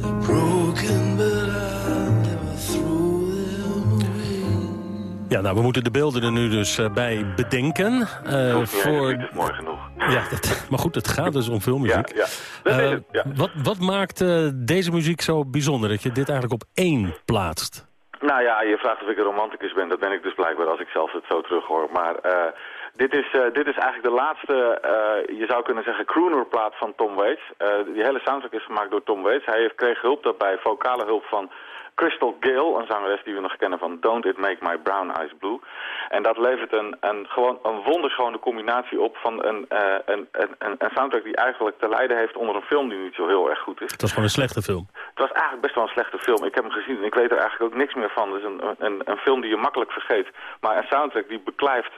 Speaker 16: They're broken, but I'll never throw them away.
Speaker 2: Ja, nou, we moeten de beelden er nu dus eh, bij bedenken. Eh,
Speaker 15: Hoeft niet
Speaker 2: voor...
Speaker 15: is mooi genoeg.
Speaker 2: Ja, dat, maar goed, het gaat dus om filmmuziek.
Speaker 15: Ja, ja.
Speaker 2: Eh,
Speaker 15: ja.
Speaker 2: wat, wat maakt eh, deze muziek zo bijzonder dat je dit eigenlijk op één plaatst?
Speaker 15: Nou ja, je vraagt of ik een romanticus ben. Dat ben ik dus blijkbaar als ik zelf het zo terug hoor. Maar eh, dit, is, eh, dit is eigenlijk de laatste, eh, je zou kunnen zeggen, croonerplaat van Tom Waits. Eh, die hele soundtrack is gemaakt door Tom Waits. Hij heeft, kreeg hulp daarbij, vocale hulp van Crystal Gale, een zangeres die we nog kennen van Don't It Make My Brown Eyes Blue. En dat levert een, een, gewoon een wonderschone combinatie op van een, een, een, een, soundtrack die eigenlijk te lijden heeft onder een film die niet zo heel erg goed is.
Speaker 2: Het was gewoon een slechte film.
Speaker 15: Het was eigenlijk best wel een slechte film. Ik heb hem gezien en ik weet er eigenlijk ook niks meer van. Het is een, een, een film die je makkelijk vergeet. Maar een soundtrack die beklijft.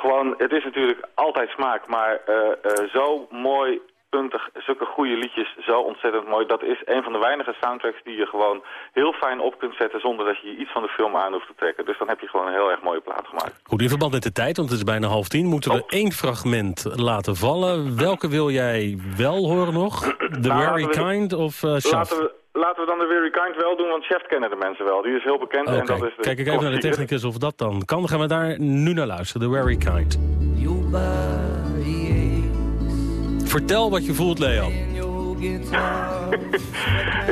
Speaker 15: Gewoon, het is natuurlijk altijd smaak, maar eh, eh, zo mooi, puntig, zulke goede liedjes, zo ontzettend mooi. Dat is een van de weinige soundtracks die je gewoon heel fijn op kunt zetten zonder dat je iets van de film aan hoeft te trekken. Dus dan heb je gewoon een heel erg mooie plaat gemaakt.
Speaker 2: Goed, in verband met de tijd, want het is bijna half tien... moeten we één fragment laten vallen. Welke wil jij wel horen nog? The
Speaker 15: Nou,
Speaker 2: Very
Speaker 15: we-
Speaker 2: Kind of uh, Shaft?
Speaker 15: Laten we, dan de Very Kind wel doen, want Chef kennen de mensen wel. Die is heel bekend en dat is de
Speaker 2: kijk ik even naar de technicus of dat dan kan. Dan gaan we daar nu naar luisteren. The Very Kind. Vertel wat je voelt, Leo.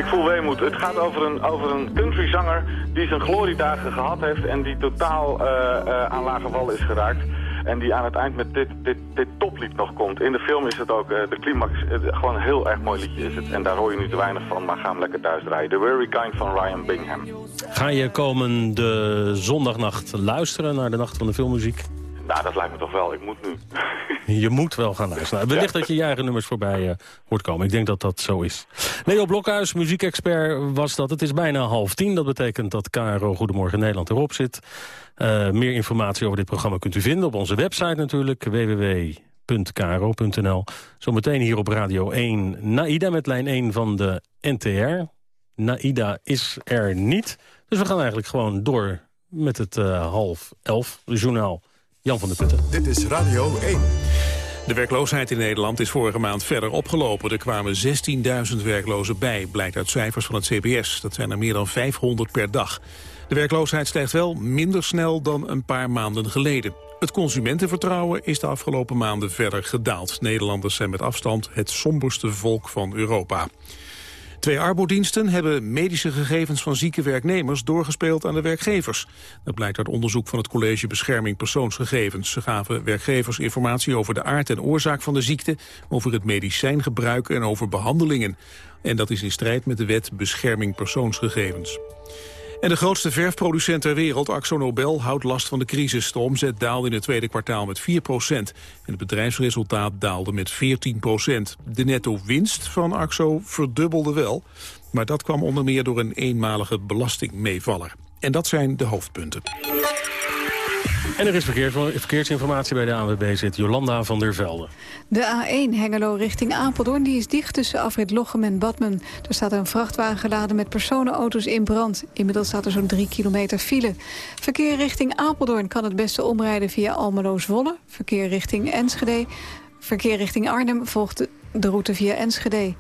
Speaker 15: Ik voel weemoed. Het gaat over een, over een countryzanger die zijn gloriedagen gehad heeft en die totaal eh, eh, aan lage wal is geraakt. En die aan het eind met dit, dit, dit toplied nog komt. In de film is het ook eh, de climax. eh, gewoon een heel erg mooi liedje is het. En daar hoor je nu te weinig van, maar ga hem lekker thuis draaien. The Very Kind van Ryan Bingham.
Speaker 2: Ga je komende zondagnacht luisteren naar de Nacht van de Filmmuziek?
Speaker 15: Nou, dat lijkt me toch wel. Ik moet nu.
Speaker 2: Je moet wel gaan luisteren. Wellicht dat je je eigen nummers voorbij eh, hoort komen. Ik denk dat dat zo is. Leo Blokhuis, muziekexpert, was dat. Het is bijna half tien. Dat betekent dat KRO Goedemorgen Nederland erop zit. Eh, meer informatie over dit programma kunt u vinden op onze website natuurlijk. www.kro.nl Zometeen hier op Radio 1 Naida met lijn 1 van de NTR. Naida is er niet. Dus we gaan eigenlijk gewoon door met het eh, half elf journaal. Jan van der Putten.
Speaker 1: Dit is Radio 1.
Speaker 3: De werkloosheid in Nederland is vorige maand verder opgelopen. Er kwamen 16.000 werklozen bij, blijkt uit cijfers van het CBS. Dat zijn er meer dan 500 per dag. De werkloosheid stijgt wel minder snel dan een paar maanden geleden. Het consumentenvertrouwen is de afgelopen maanden verder gedaald. Nederlanders zijn met afstand het somberste volk van Europa. Twee arbodiensten hebben medische gegevens van zieke werknemers doorgespeeld aan de werkgevers. Dat blijkt uit onderzoek van het College Bescherming Persoonsgegevens. Ze gaven werkgevers informatie over de aard en oorzaak van de ziekte, over het medicijngebruik en over behandelingen. En dat is in strijd met de wet Bescherming Persoonsgegevens. En de grootste verfproducent ter wereld, Axo Nobel, houdt last van de crisis. De omzet daalde in het tweede kwartaal met 4% En het bedrijfsresultaat daalde met 14% De netto-winst van Axo verdubbelde wel. Maar dat kwam onder meer door een eenmalige belastingmeevaller. En dat zijn de hoofdpunten.
Speaker 2: En er is verkeers, verkeersinformatie bij de ANWB zit Jolanda van der Velde.
Speaker 7: De A1 Hengelo richting Apeldoorn die is dicht tussen afrit Lochem en Badmen. Er staat een vrachtwagen geladen met personenauto's in brand. Inmiddels staat er zo'n 3 kilometer file. Verkeer richting Apeldoorn kan het beste omrijden via Almelo-Zwolle. Verkeer richting Enschede. Verkeer richting Arnhem volgt de route via Enschede.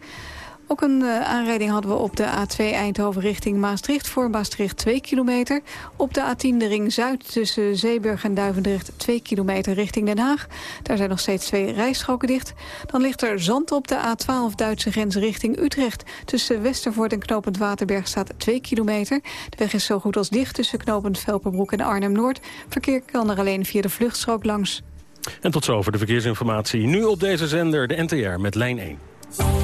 Speaker 7: Ook een uh, aanrijding hadden we op de A2 Eindhoven richting Maastricht... voor Maastricht 2 kilometer. Op de A10 de ring Zuid tussen Zeeburg en Duivendrecht 2 kilometer richting Den Haag. Daar zijn nog steeds twee rijstroken dicht. Dan ligt er zand op de A12 Duitse grens richting Utrecht. Tussen Westervoort en Knopend Waterberg staat 2 kilometer. De weg is zo goed als dicht tussen Knopend Velperbroek en Arnhem-Noord. Verkeer kan er alleen via de vluchtstrook langs.
Speaker 2: En tot zover de verkeersinformatie. Nu op deze zender de NTR met lijn 1.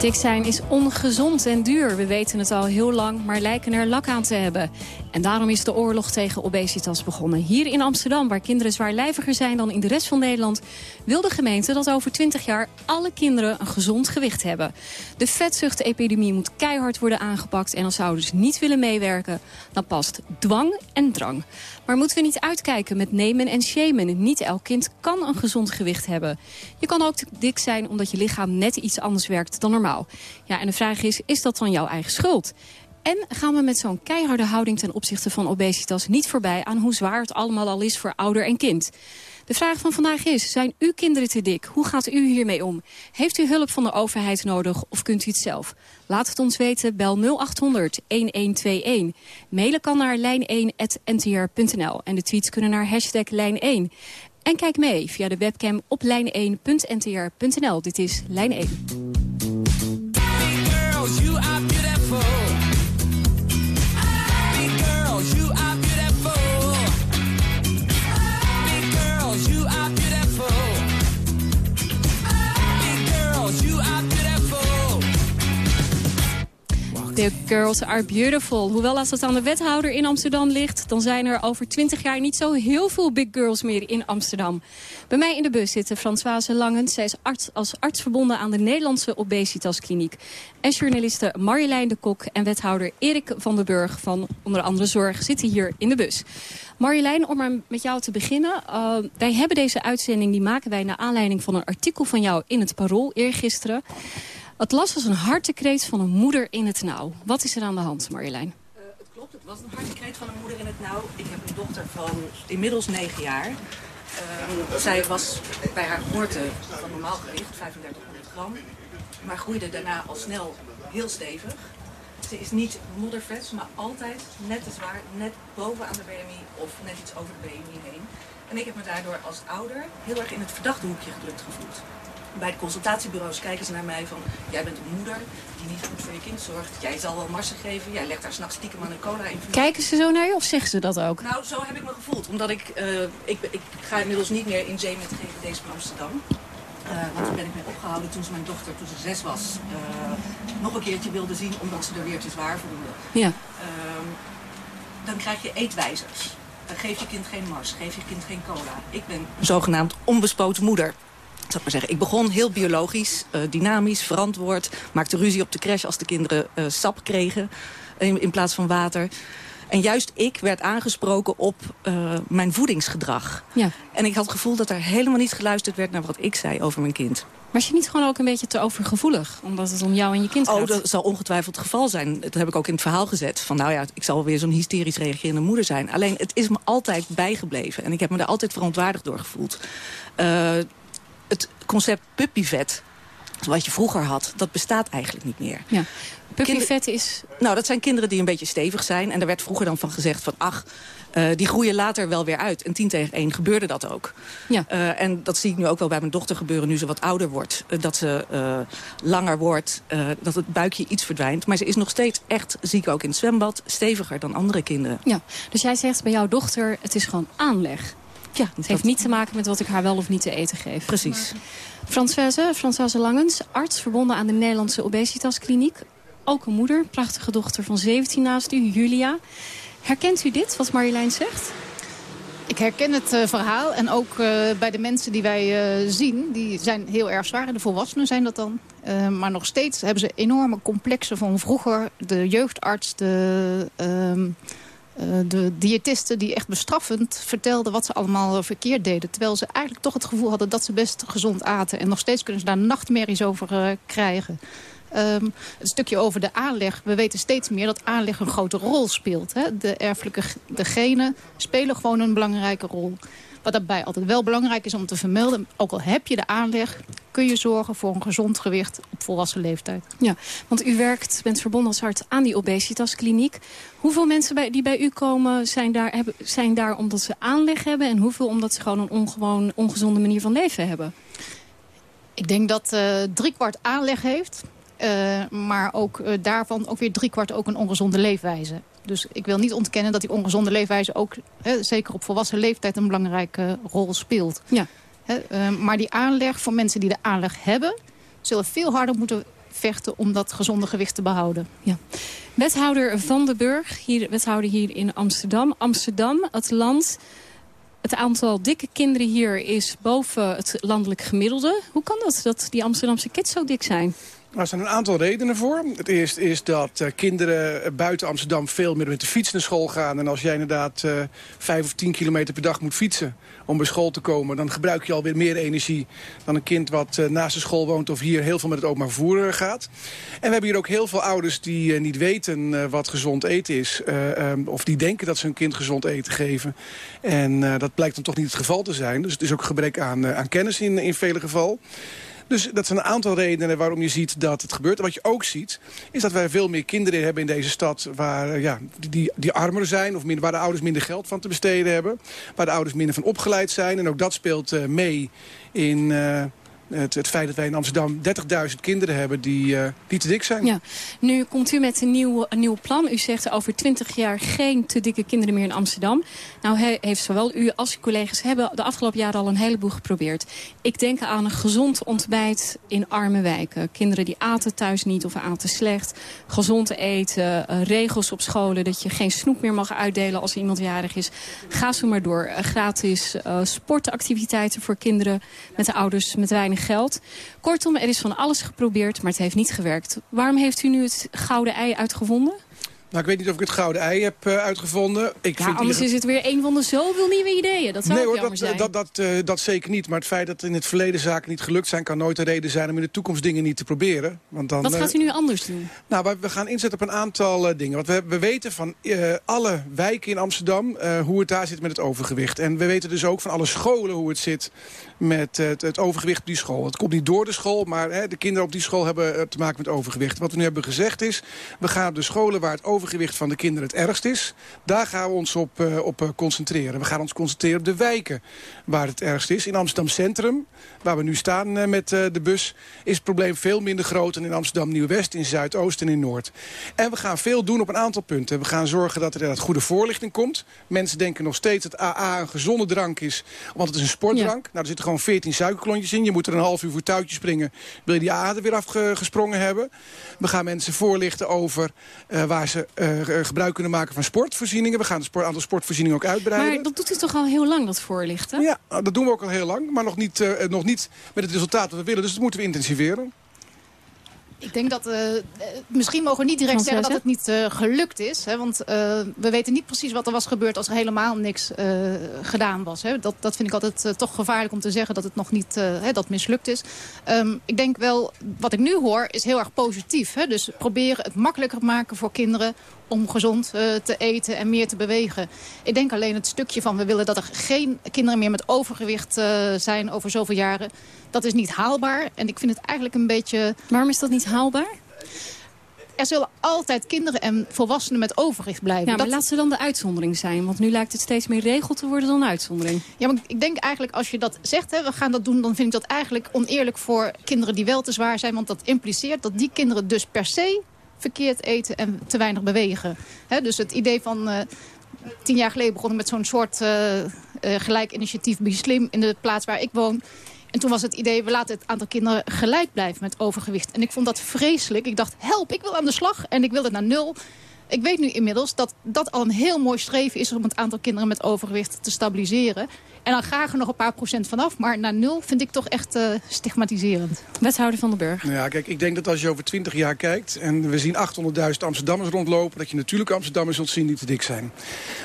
Speaker 17: Dik zijn is ongezond en duur. We weten het al heel lang, maar lijken er lak aan te hebben. En daarom is de oorlog tegen obesitas begonnen. Hier in Amsterdam, waar kinderen zwaarlijviger zijn dan in de rest van Nederland... wil de gemeente dat over 20 jaar alle kinderen een gezond gewicht hebben. De vetzuchtepidemie moet keihard worden aangepakt... en als ouders niet willen meewerken, dan past dwang en drang. Maar moeten we niet uitkijken met nemen en shamen? Niet elk kind kan een gezond gewicht hebben. Je kan ook dik zijn omdat je lichaam net iets anders werkt dan normaal. Ja, en de vraag is, is dat dan jouw eigen schuld? En gaan we met zo'n keiharde houding ten opzichte van obesitas niet voorbij aan hoe zwaar het allemaal al is voor ouder en kind? De vraag van vandaag is, zijn uw kinderen te dik? Hoe gaat u hiermee om? Heeft u hulp van de overheid nodig of kunt u het zelf? Laat het ons weten, bel 0800 1121. Mailen kan naar lijn1.ntr.nl en de tweets kunnen naar hashtag lijn1. En kijk mee via de webcam op lijn1.ntr.nl. Dit is Lijn 1.
Speaker 16: Girls, you
Speaker 17: The girls are beautiful. Hoewel als het aan de wethouder in Amsterdam ligt... dan zijn er over 20 jaar niet zo heel veel big girls meer in Amsterdam. Bij mij in de bus zitten Françoise Langens. Zij is arts, als arts verbonden aan de Nederlandse Obesitaskliniek. En journaliste Marjolein de Kok en wethouder Erik van den Burg... van onder andere Zorg zitten hier in de bus. Marjolein, om maar met jou te beginnen. Uh, wij hebben deze uitzending, die maken wij naar aanleiding van een artikel van jou in het Parool eergisteren. Het las als een hartekreet van een moeder in het nauw. Wat is er aan de hand, Marjolein?
Speaker 18: Uh, het klopt, het was een hartekreet van een moeder in het nauw. Ik heb een dochter van inmiddels 9 jaar. Uh, zij was bij haar geboorte van normaal gewicht, 3500 gram. Maar groeide daarna al snel heel stevig. Ze is niet moddervet, maar altijd net te zwaar, net bovenaan de BMI of net iets over de BMI heen. En ik heb me daardoor als ouder heel erg in het verdachte hoekje gedrukt gevoeld.
Speaker 19: Bij de consultatiebureaus kijken ze naar mij van... jij bent een moeder die niet goed voor je kind zorgt. Jij zal wel marsen geven. Jij legt daar s'nachts stiekem aan een cola in.
Speaker 17: Kijken ze zo naar je of zeggen ze dat ook?
Speaker 19: Nou, zo heb ik me gevoeld. Omdat ik, eh, ik, ik ga inmiddels niet meer in zee met GVD's van Amsterdam. Eh, want daar ben ik mee opgehouden toen ze mijn dochter, toen ze zes was, eh, nog een keertje wilde zien omdat ze er weer te zwaar vonden.
Speaker 17: Ja.
Speaker 19: Ehm, dan krijg je eetwijzers. Dan geef je kind geen mars, geef je kind geen cola. Ik ben een zogenaamd onbespoten moeder. Zal ik maar zeggen. Ik begon heel biologisch, eh, dynamisch, verantwoord. Maakte ruzie op de crash als de kinderen eh, sap kregen in, in plaats van water. En juist ik werd aangesproken op eh, mijn voedingsgedrag.
Speaker 17: Ja.
Speaker 19: En ik had het gevoel dat er helemaal niet geluisterd werd naar wat ik zei over mijn kind.
Speaker 17: Was je niet gewoon ook een beetje te overgevoelig? Omdat het om jou en je kind gaat?
Speaker 19: Oh, dat zal ongetwijfeld het geval zijn. Dat heb ik ook in het verhaal gezet. Van nou ja, ik zal weer zo'n hysterisch reagerende moeder zijn. Alleen, het is me altijd bijgebleven. En ik heb me daar altijd verontwaardigd door gevoeld. Het concept puppyvet, wat je vroeger had, dat bestaat eigenlijk niet meer.
Speaker 17: Ja. Puppyvet is...
Speaker 19: Nou, dat zijn kinderen die een beetje stevig zijn. En daar werd vroeger dan van gezegd van... ach, eh, die groeien later wel weer uit. En 10 tegen 1 gebeurde dat ook.
Speaker 17: Ja.
Speaker 19: Eh, en dat zie ik nu ook wel bij mijn dochter gebeuren... nu ze wat ouder wordt. Eh, dat ze langer wordt, dat het buikje iets verdwijnt. Maar ze is nog steeds echt, zie ik ook in het zwembad... steviger dan andere kinderen.
Speaker 17: Ja, dus jij zegt bij jouw dochter, het is gewoon aanleg.
Speaker 19: Ja,
Speaker 17: Het heeft niet te maken met wat ik haar wel of niet te eten geef.
Speaker 19: Precies.
Speaker 17: Françoise, Langens, arts verbonden aan de Nederlandse Obesitaskliniek. Ook een moeder, prachtige dochter van 17 naast u, Julia. Herkent u dit, wat Marjolein zegt?
Speaker 20: Ik herken het eh, verhaal en ook eh, bij de mensen die wij eh, zien, die zijn heel erg zwaar. De volwassenen zijn dat dan. Maar nog steeds hebben ze enorme complexen van vroeger. De jeugdarts, de, ehm, eh, de diëtisten die echt bestraffend vertelden wat ze allemaal eh, verkeerd deden. Terwijl ze eigenlijk toch het gevoel hadden dat ze best gezond aten. En nog steeds kunnen ze daar nachtmerries over eh, krijgen. Ehm, een stukje over de aanleg. We weten steeds meer dat aanleg een grote rol speelt. Hè? De erfelijke de genen spelen gewoon een belangrijke rol. Wat daarbij altijd wel belangrijk is om te vermelden... ook al heb je de aanleg, kun je zorgen voor een gezond gewicht op volwassen leeftijd.
Speaker 17: Ja, want u werkt, bent verbonden als arts aan die obesitaskliniek. Hoeveel mensen bij, die bij u komen zijn daar, hebben, zijn daar omdat ze aanleg hebben... en hoeveel omdat ze gewoon een ongewoon, ongezonde manier van leven hebben?
Speaker 20: Ik denk dat eh driekwart aanleg heeft. eh, maar ook eh, daarvan ook weer driekwart ook een ongezonde leefwijze. Dus ik wil niet ontkennen dat die ongezonde leefwijze ook... hè, zeker op volwassen leeftijd een belangrijke rol speelt.
Speaker 17: Ja.
Speaker 20: Hè, eh, maar die aanleg voor mensen die de aanleg hebben... zullen veel harder moeten vechten om dat gezonde gewicht te behouden.
Speaker 17: Ja. Wethouder Van den Burg, hier, wethouder hier in Amsterdam. Amsterdam, het land... Het aantal dikke kinderen hier is boven het landelijk gemiddelde. Hoe kan dat, dat die Amsterdamse kids zo dik zijn?
Speaker 21: Nou, Er zijn een aantal redenen voor. Het eerste is dat eh, kinderen buiten Amsterdam veel meer met de fiets naar school gaan. En als jij inderdaad eh, vijf of tien kilometer per dag moet fietsen om bij school te komen... dan gebruik je alweer meer energie dan een kind wat eh, naast de school woont... of hier heel veel met het openbaar vervoer gaat. En we hebben hier ook heel veel ouders die niet weten wat gezond eten is. eh, ehm, of die denken dat ze hun kind gezond eten geven. En dat blijkt dan toch niet het geval te zijn. Dus het is ook gebrek aan, aan kennis in, in vele gevallen. Dus dat zijn een aantal redenen waarom je ziet dat het gebeurt. En wat je ook ziet, is dat wij veel meer kinderen hebben in deze stad... waar eh, ja, die- die, armer zijn of minder, waar de ouders minder geld van te besteden hebben. Waar de ouders minder van opgeleid zijn. En ook dat speelt eh, mee in... eh, het, feit dat wij in Amsterdam 30.000 kinderen hebben die, eh, die te dik zijn.
Speaker 17: Ja, nu komt u met een nieuw, een nieuw plan. U zegt over 20 jaar geen te dikke kinderen meer in Amsterdam. Nou he- heeft zowel u als uw collega's hebben de afgelopen jaren al een heleboel geprobeerd. Ik denk aan een gezond ontbijt in arme wijken. Kinderen die aten thuis niet of aten slecht. Gezond eten, eh, regels op scholen dat je geen snoep meer mag uitdelen als iemand jarig is. Ga zo maar door. Eh, gratis sportactiviteiten voor kinderen met de ouders met weinig geld. Kortom, er is van alles geprobeerd, maar het heeft niet gewerkt. Waarom heeft u nu het gouden ei uitgevonden?
Speaker 21: Nou, ik weet niet of ik het gouden ei heb eh, uitgevonden. Ik
Speaker 17: Ja,
Speaker 21: vind
Speaker 17: anders
Speaker 21: ieder-
Speaker 17: is het weer een van de zoveel nieuwe ideeën. Dat zou
Speaker 21: nee hoor,
Speaker 17: jammer
Speaker 21: dat,
Speaker 17: zijn.
Speaker 21: dat, dat, eh, dat zeker niet. Maar het feit dat in het verleden zaken niet gelukt zijn... kan nooit een reden zijn om in de toekomst dingen niet te proberen. Want dan,
Speaker 17: Wat
Speaker 21: eh,
Speaker 17: gaat u nu anders doen?
Speaker 21: Nou, we- we gaan inzetten op een aantal dingen. Want we, we weten van alle wijken in Amsterdam hoe het daar zit met het overgewicht. En we weten dus ook van alle scholen hoe het zit met het, het overgewicht op die school. Het komt niet door de school, maar hè, de kinderen op die school hebben te maken met overgewicht. Wat we nu hebben gezegd is, we gaan op de scholen waar het overgewicht overgewicht van de kinderen het ergst is. Daar gaan we ons op, eh, op eh, concentreren. We gaan ons concentreren op de wijken waar het ergst is. In Amsterdam Centrum, waar we nu staan eh, met de bus... is het probleem veel minder groot dan in Amsterdam Nieuw-West, in Zuidoost en in Noord. En we gaan veel doen op een aantal punten. We gaan zorgen dat er inderdaad goede voorlichting komt. Mensen denken nog steeds dat AA een gezonde drank is, want het is een sportdrank. Nou, er zitten gewoon 14 suikerklontjes in. Je moet er een half uur voor touwtje springen. Wil je die AA er weer afgesprongen hebben? We gaan mensen voorlichten over waar ze eh, gebruik kunnen maken van sportvoorzieningen. We gaan het sport, aantal sportvoorzieningen ook uitbreiden.
Speaker 17: Maar dat doet u toch al heel lang, dat voorlichten?
Speaker 21: Ja, dat doen we ook al heel lang, maar nog niet, eh, nog niet met het resultaat dat we willen. Dus dat moeten we intensiveren.
Speaker 20: Ik denk dat, eh, eh, misschien mogen we niet direct zeggen dat het niet eh, gelukt is. Hè, want we weten niet precies wat er was gebeurd als er helemaal niks gedaan was. Hè. Dat, dat vind ik altijd toch gevaarlijk om te zeggen dat het nog niet hè, dat mislukt is. Ehm, ik denk wel, wat ik nu hoor, is heel erg positief. Hè. Dus proberen het makkelijker maken voor kinderen om gezond eh, te eten en meer te bewegen. Ik denk alleen het stukje van we willen dat er geen kinderen meer met overgewicht eh, zijn over zoveel jaren. Dat is niet haalbaar. En ik vind het eigenlijk een beetje...
Speaker 17: Waarom is dat niet haalbaar?
Speaker 20: Er zullen altijd kinderen en volwassenen met overgewicht blijven.
Speaker 17: Ja, maar
Speaker 20: Dat-
Speaker 17: laat ze dan de uitzondering zijn. Want nu lijkt het steeds meer regel te worden dan uitzondering.
Speaker 20: Ja, maar ik denk eigenlijk als je dat zegt, hè, we gaan dat doen... dan vind ik dat eigenlijk oneerlijk voor kinderen die wel te zwaar zijn. Want dat impliceert dat die kinderen dus per se verkeerd eten en te weinig bewegen. Dus het idee van... eh, tien jaar geleden begon ik met zo'n soort eh, eh, gelijk initiatief Be Slim... in de plaats waar ik woon. En toen was het idee, we laten het aantal kinderen gelijk blijven met overgewicht. En ik vond dat vreselijk. Ik dacht, help, ik wil aan de slag en ik wil het naar nul. Ik weet nu inmiddels dat dat al een heel mooi streven is... om het aantal kinderen met overgewicht te stabiliseren. En dan graag er nog een paar procent vanaf. Maar naar nul vind ik toch echt eh, stigmatiserend.
Speaker 17: Wethouder van den Burg.
Speaker 21: Nou ja, kijk, ik denk dat als je over 20 jaar kijkt... en we zien 800.000 Amsterdammers rondlopen... dat je natuurlijk Amsterdammers zult zien die te dik zijn.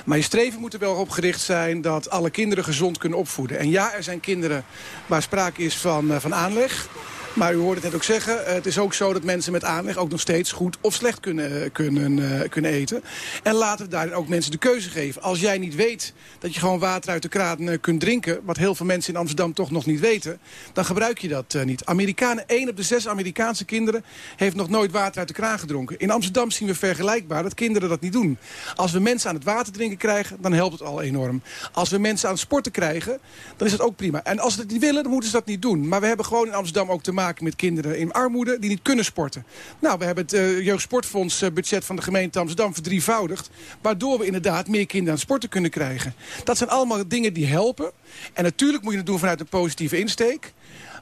Speaker 21: Maar je streven moet er wel op gericht zijn... dat alle kinderen gezond kunnen opvoeden. En ja, er zijn kinderen waar sprake is van, eh, van aanleg... Maar u hoorde het net ook zeggen, eh, het is ook zo dat mensen met aanleg ook nog steeds goed of slecht kunnen, kunnen, eh, kunnen eten. En laten we daarin ook mensen de keuze geven. Als jij niet weet dat je gewoon water uit de kraan eh, kunt drinken, wat heel veel mensen in Amsterdam toch nog niet weten, dan gebruik je dat eh, niet. Amerikanen, één op de zes Amerikaanse kinderen heeft nog nooit water uit de kraan gedronken. In Amsterdam zien we vergelijkbaar dat kinderen dat niet doen. Als we mensen aan het water drinken krijgen, dan helpt het al enorm. Als we mensen aan het sporten krijgen, dan is dat ook prima. En als ze dat niet willen, dan moeten ze dat niet doen. Maar we hebben gewoon in Amsterdam ook te maken met kinderen in armoede die niet kunnen sporten. Nou, we hebben het uh, Jeugdsportfonds uh, budget van de gemeente Amsterdam verdrievoudigd. Waardoor we inderdaad meer kinderen aan sporten kunnen krijgen. Dat zijn allemaal dingen die helpen. En natuurlijk moet je het doen vanuit een positieve insteek.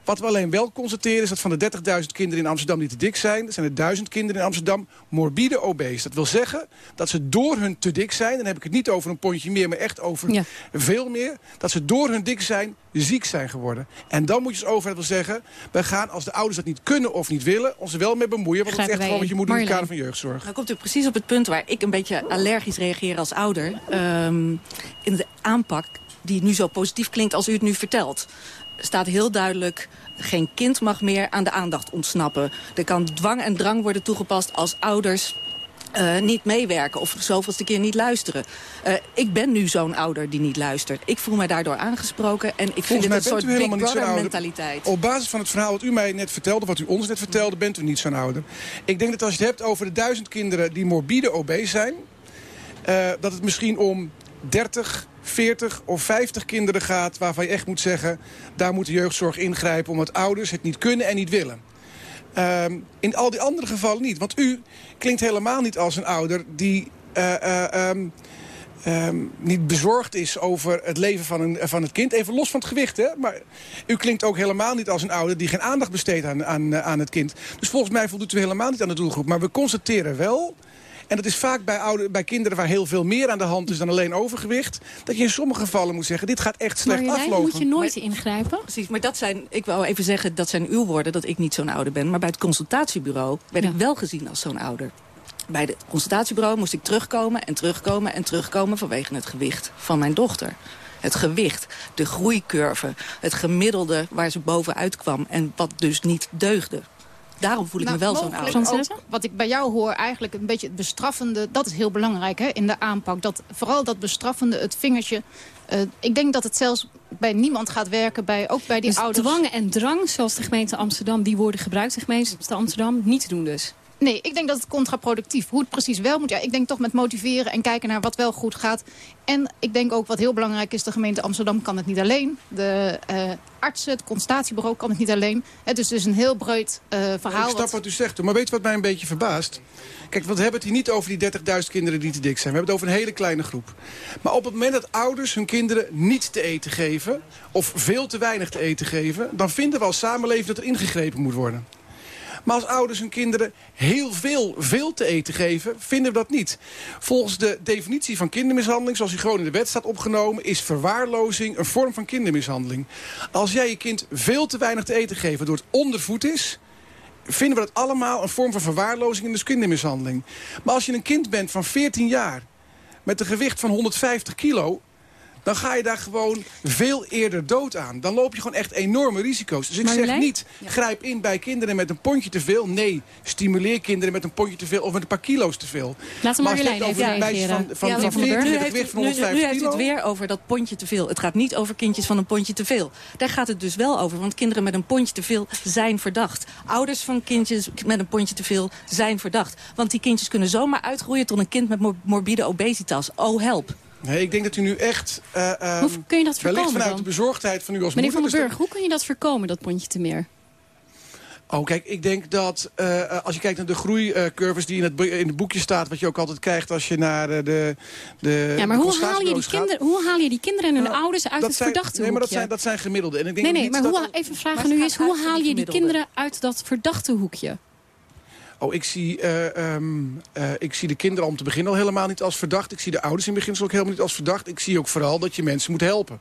Speaker 21: Wat we alleen wel constateren is dat van de 30.000 kinderen in Amsterdam die te dik zijn... zijn er 1000 kinderen in Amsterdam morbide obese. Dat wil zeggen dat ze door hun te dik zijn... dan heb ik het niet over een pondje meer, maar echt over ja. veel meer... dat ze door hun dik zijn ziek zijn geworden. En dan moet je als overheid wel zeggen... wij gaan als de ouders dat niet kunnen of niet willen... ons er wel mee bemoeien, want dat is echt gewoon wat je moet doen in het kader van jeugdzorg.
Speaker 19: Dan komt u precies op het punt waar ik een beetje allergisch reageer als ouder. Um, in de aanpak die nu zo positief klinkt als u het nu vertelt staat heel duidelijk... geen kind mag meer aan de aandacht ontsnappen. Er kan dwang en drang worden toegepast als ouders... Uh, niet meewerken of zoveelste keer niet luisteren. Uh, ik ben nu zo'n ouder die niet luistert. Ik voel mij daardoor aangesproken en ik vind het een soort Big Brother mentaliteit.
Speaker 21: Op basis van het verhaal wat u mij net vertelde, wat u ons net vertelde, bent u niet zo'n ouder. Ik denk dat als je het hebt over de duizend kinderen die morbide obese zijn... Uh, dat het misschien om 30, 40 of 50 kinderen gaat waarvan je echt moet zeggen... daar moet de jeugdzorg ingrijpen omdat ouders het niet kunnen en niet willen. Um, in al die andere gevallen niet. Want u klinkt helemaal niet als een ouder die uh, uh, um, um, niet bezorgd is over het leven van, een, van het kind. Even los van het gewicht, hè. Maar u klinkt ook helemaal niet als een ouder die geen aandacht besteedt aan, aan, aan het kind. Dus volgens mij voldoet u helemaal niet aan de doelgroep. Maar we constateren wel... En dat is vaak bij, oude, bij kinderen waar heel veel meer aan de hand is dan alleen overgewicht. Dat je in sommige gevallen moet zeggen, dit gaat echt slecht
Speaker 17: Marjolein,
Speaker 19: aflopen.
Speaker 17: moet je nooit maar, ingrijpen?
Speaker 19: Precies, maar dat zijn, ik wou even zeggen, dat zijn uw woorden, dat ik niet zo'n ouder ben. Maar bij het consultatiebureau ben ja. ik wel gezien als zo'n ouder. Bij het consultatiebureau moest ik terugkomen en terugkomen en terugkomen vanwege het gewicht van mijn dochter. Het gewicht, de groeicurve, het gemiddelde waar ze bovenuit kwam en wat dus niet deugde. Daarom voel ik
Speaker 20: nou,
Speaker 19: me wel zo'n
Speaker 20: ouder. Wat ik bij jou hoor, eigenlijk een beetje het bestraffende... dat is heel belangrijk hè, in de aanpak. Dat, vooral dat bestraffende, het vingertje... Uh, ik denk dat het zelfs bij niemand gaat werken, bij, ook bij die
Speaker 17: dus
Speaker 20: ouders.
Speaker 17: dwang en drang, zoals de gemeente Amsterdam... die woorden gebruikt, de gemeente Amsterdam, niet te doen dus.
Speaker 20: Nee, ik denk dat het contraproductief. Hoe het precies wel moet, ja, ik denk toch met motiveren en kijken naar wat wel goed gaat. En ik denk ook wat heel belangrijk is, de gemeente Amsterdam kan het niet alleen. De uh, artsen, het consultatiebureau kan het niet alleen. Het is dus een heel breed uh, verhaal.
Speaker 21: Ik snap wat... wat u zegt, maar weet wat mij een beetje verbaast? Kijk, we hebben het hier niet over die 30.000 kinderen die te dik zijn. We hebben het over een hele kleine groep. Maar op het moment dat ouders hun kinderen niet te eten geven... of veel te weinig te eten geven... dan vinden we als samenleving dat er ingegrepen moet worden. Maar als ouders hun kinderen heel veel, veel te eten geven, vinden we dat niet. Volgens de definitie van kindermishandeling, zoals die gewoon in de wet staat opgenomen... is verwaarlozing een vorm van kindermishandeling. Als jij je kind veel te weinig te eten geeft waardoor het ondervoed is vinden we dat allemaal een vorm van verwaarlozing en dus kindermishandeling. Maar als je een kind bent van 14 jaar met een gewicht van 150 kilo dan ga je daar gewoon veel eerder dood aan. Dan loop je gewoon echt enorme risico's. Dus ik zeg niet, grijp in bij kinderen met een pondje te veel. Nee, stimuleer kinderen met een pondje te veel of met een paar kilo's te veel.
Speaker 17: Laat maar Marjolein even reageren.
Speaker 21: Van, van, ja, van, van 14 gewicht van 150
Speaker 19: nu, nu heeft u het weer over dat pondje te veel. Het gaat niet over kindjes van een pondje te veel. Daar gaat het dus wel over, want kinderen met een pondje te veel zijn verdacht. Ouders van kindjes met een pondje te veel zijn verdacht. Want die kindjes kunnen zomaar uitgroeien tot een kind met morbide obesitas. Oh, help.
Speaker 21: Nee, ik denk dat u nu echt... Uh,
Speaker 17: hoe kun je dat voorkomen
Speaker 21: vanuit
Speaker 17: dan?
Speaker 21: de bezorgdheid van u als
Speaker 17: Meneer
Speaker 21: moeder...
Speaker 17: Van den Burg, hoe kun je dat voorkomen, dat pondje te meer?
Speaker 21: Oh, kijk, ik denk dat uh, als je kijkt naar de groeicurves die in het, in het boekje staat... wat je ook altijd krijgt als je naar de... de
Speaker 17: ja, maar hoe haal, je die kinderen, hoe haal je die kinderen en hun nou, ouders uit het
Speaker 21: zijn,
Speaker 17: verdachte
Speaker 21: Nee, maar dat
Speaker 17: hoekje?
Speaker 21: zijn, dat zijn gemiddelde. En ik denk
Speaker 17: nee, nee,
Speaker 21: niet
Speaker 17: maar
Speaker 21: dat
Speaker 17: hoe, even vragen nu is, hoe haal je die kinderen uit dat verdachte hoekje?
Speaker 21: Oh, ik zie, uh, um, uh, ik zie de kinderen om te beginnen al helemaal niet als verdacht. Ik zie de ouders in beginsel ook helemaal niet als verdacht. Ik zie ook vooral dat je mensen moet helpen.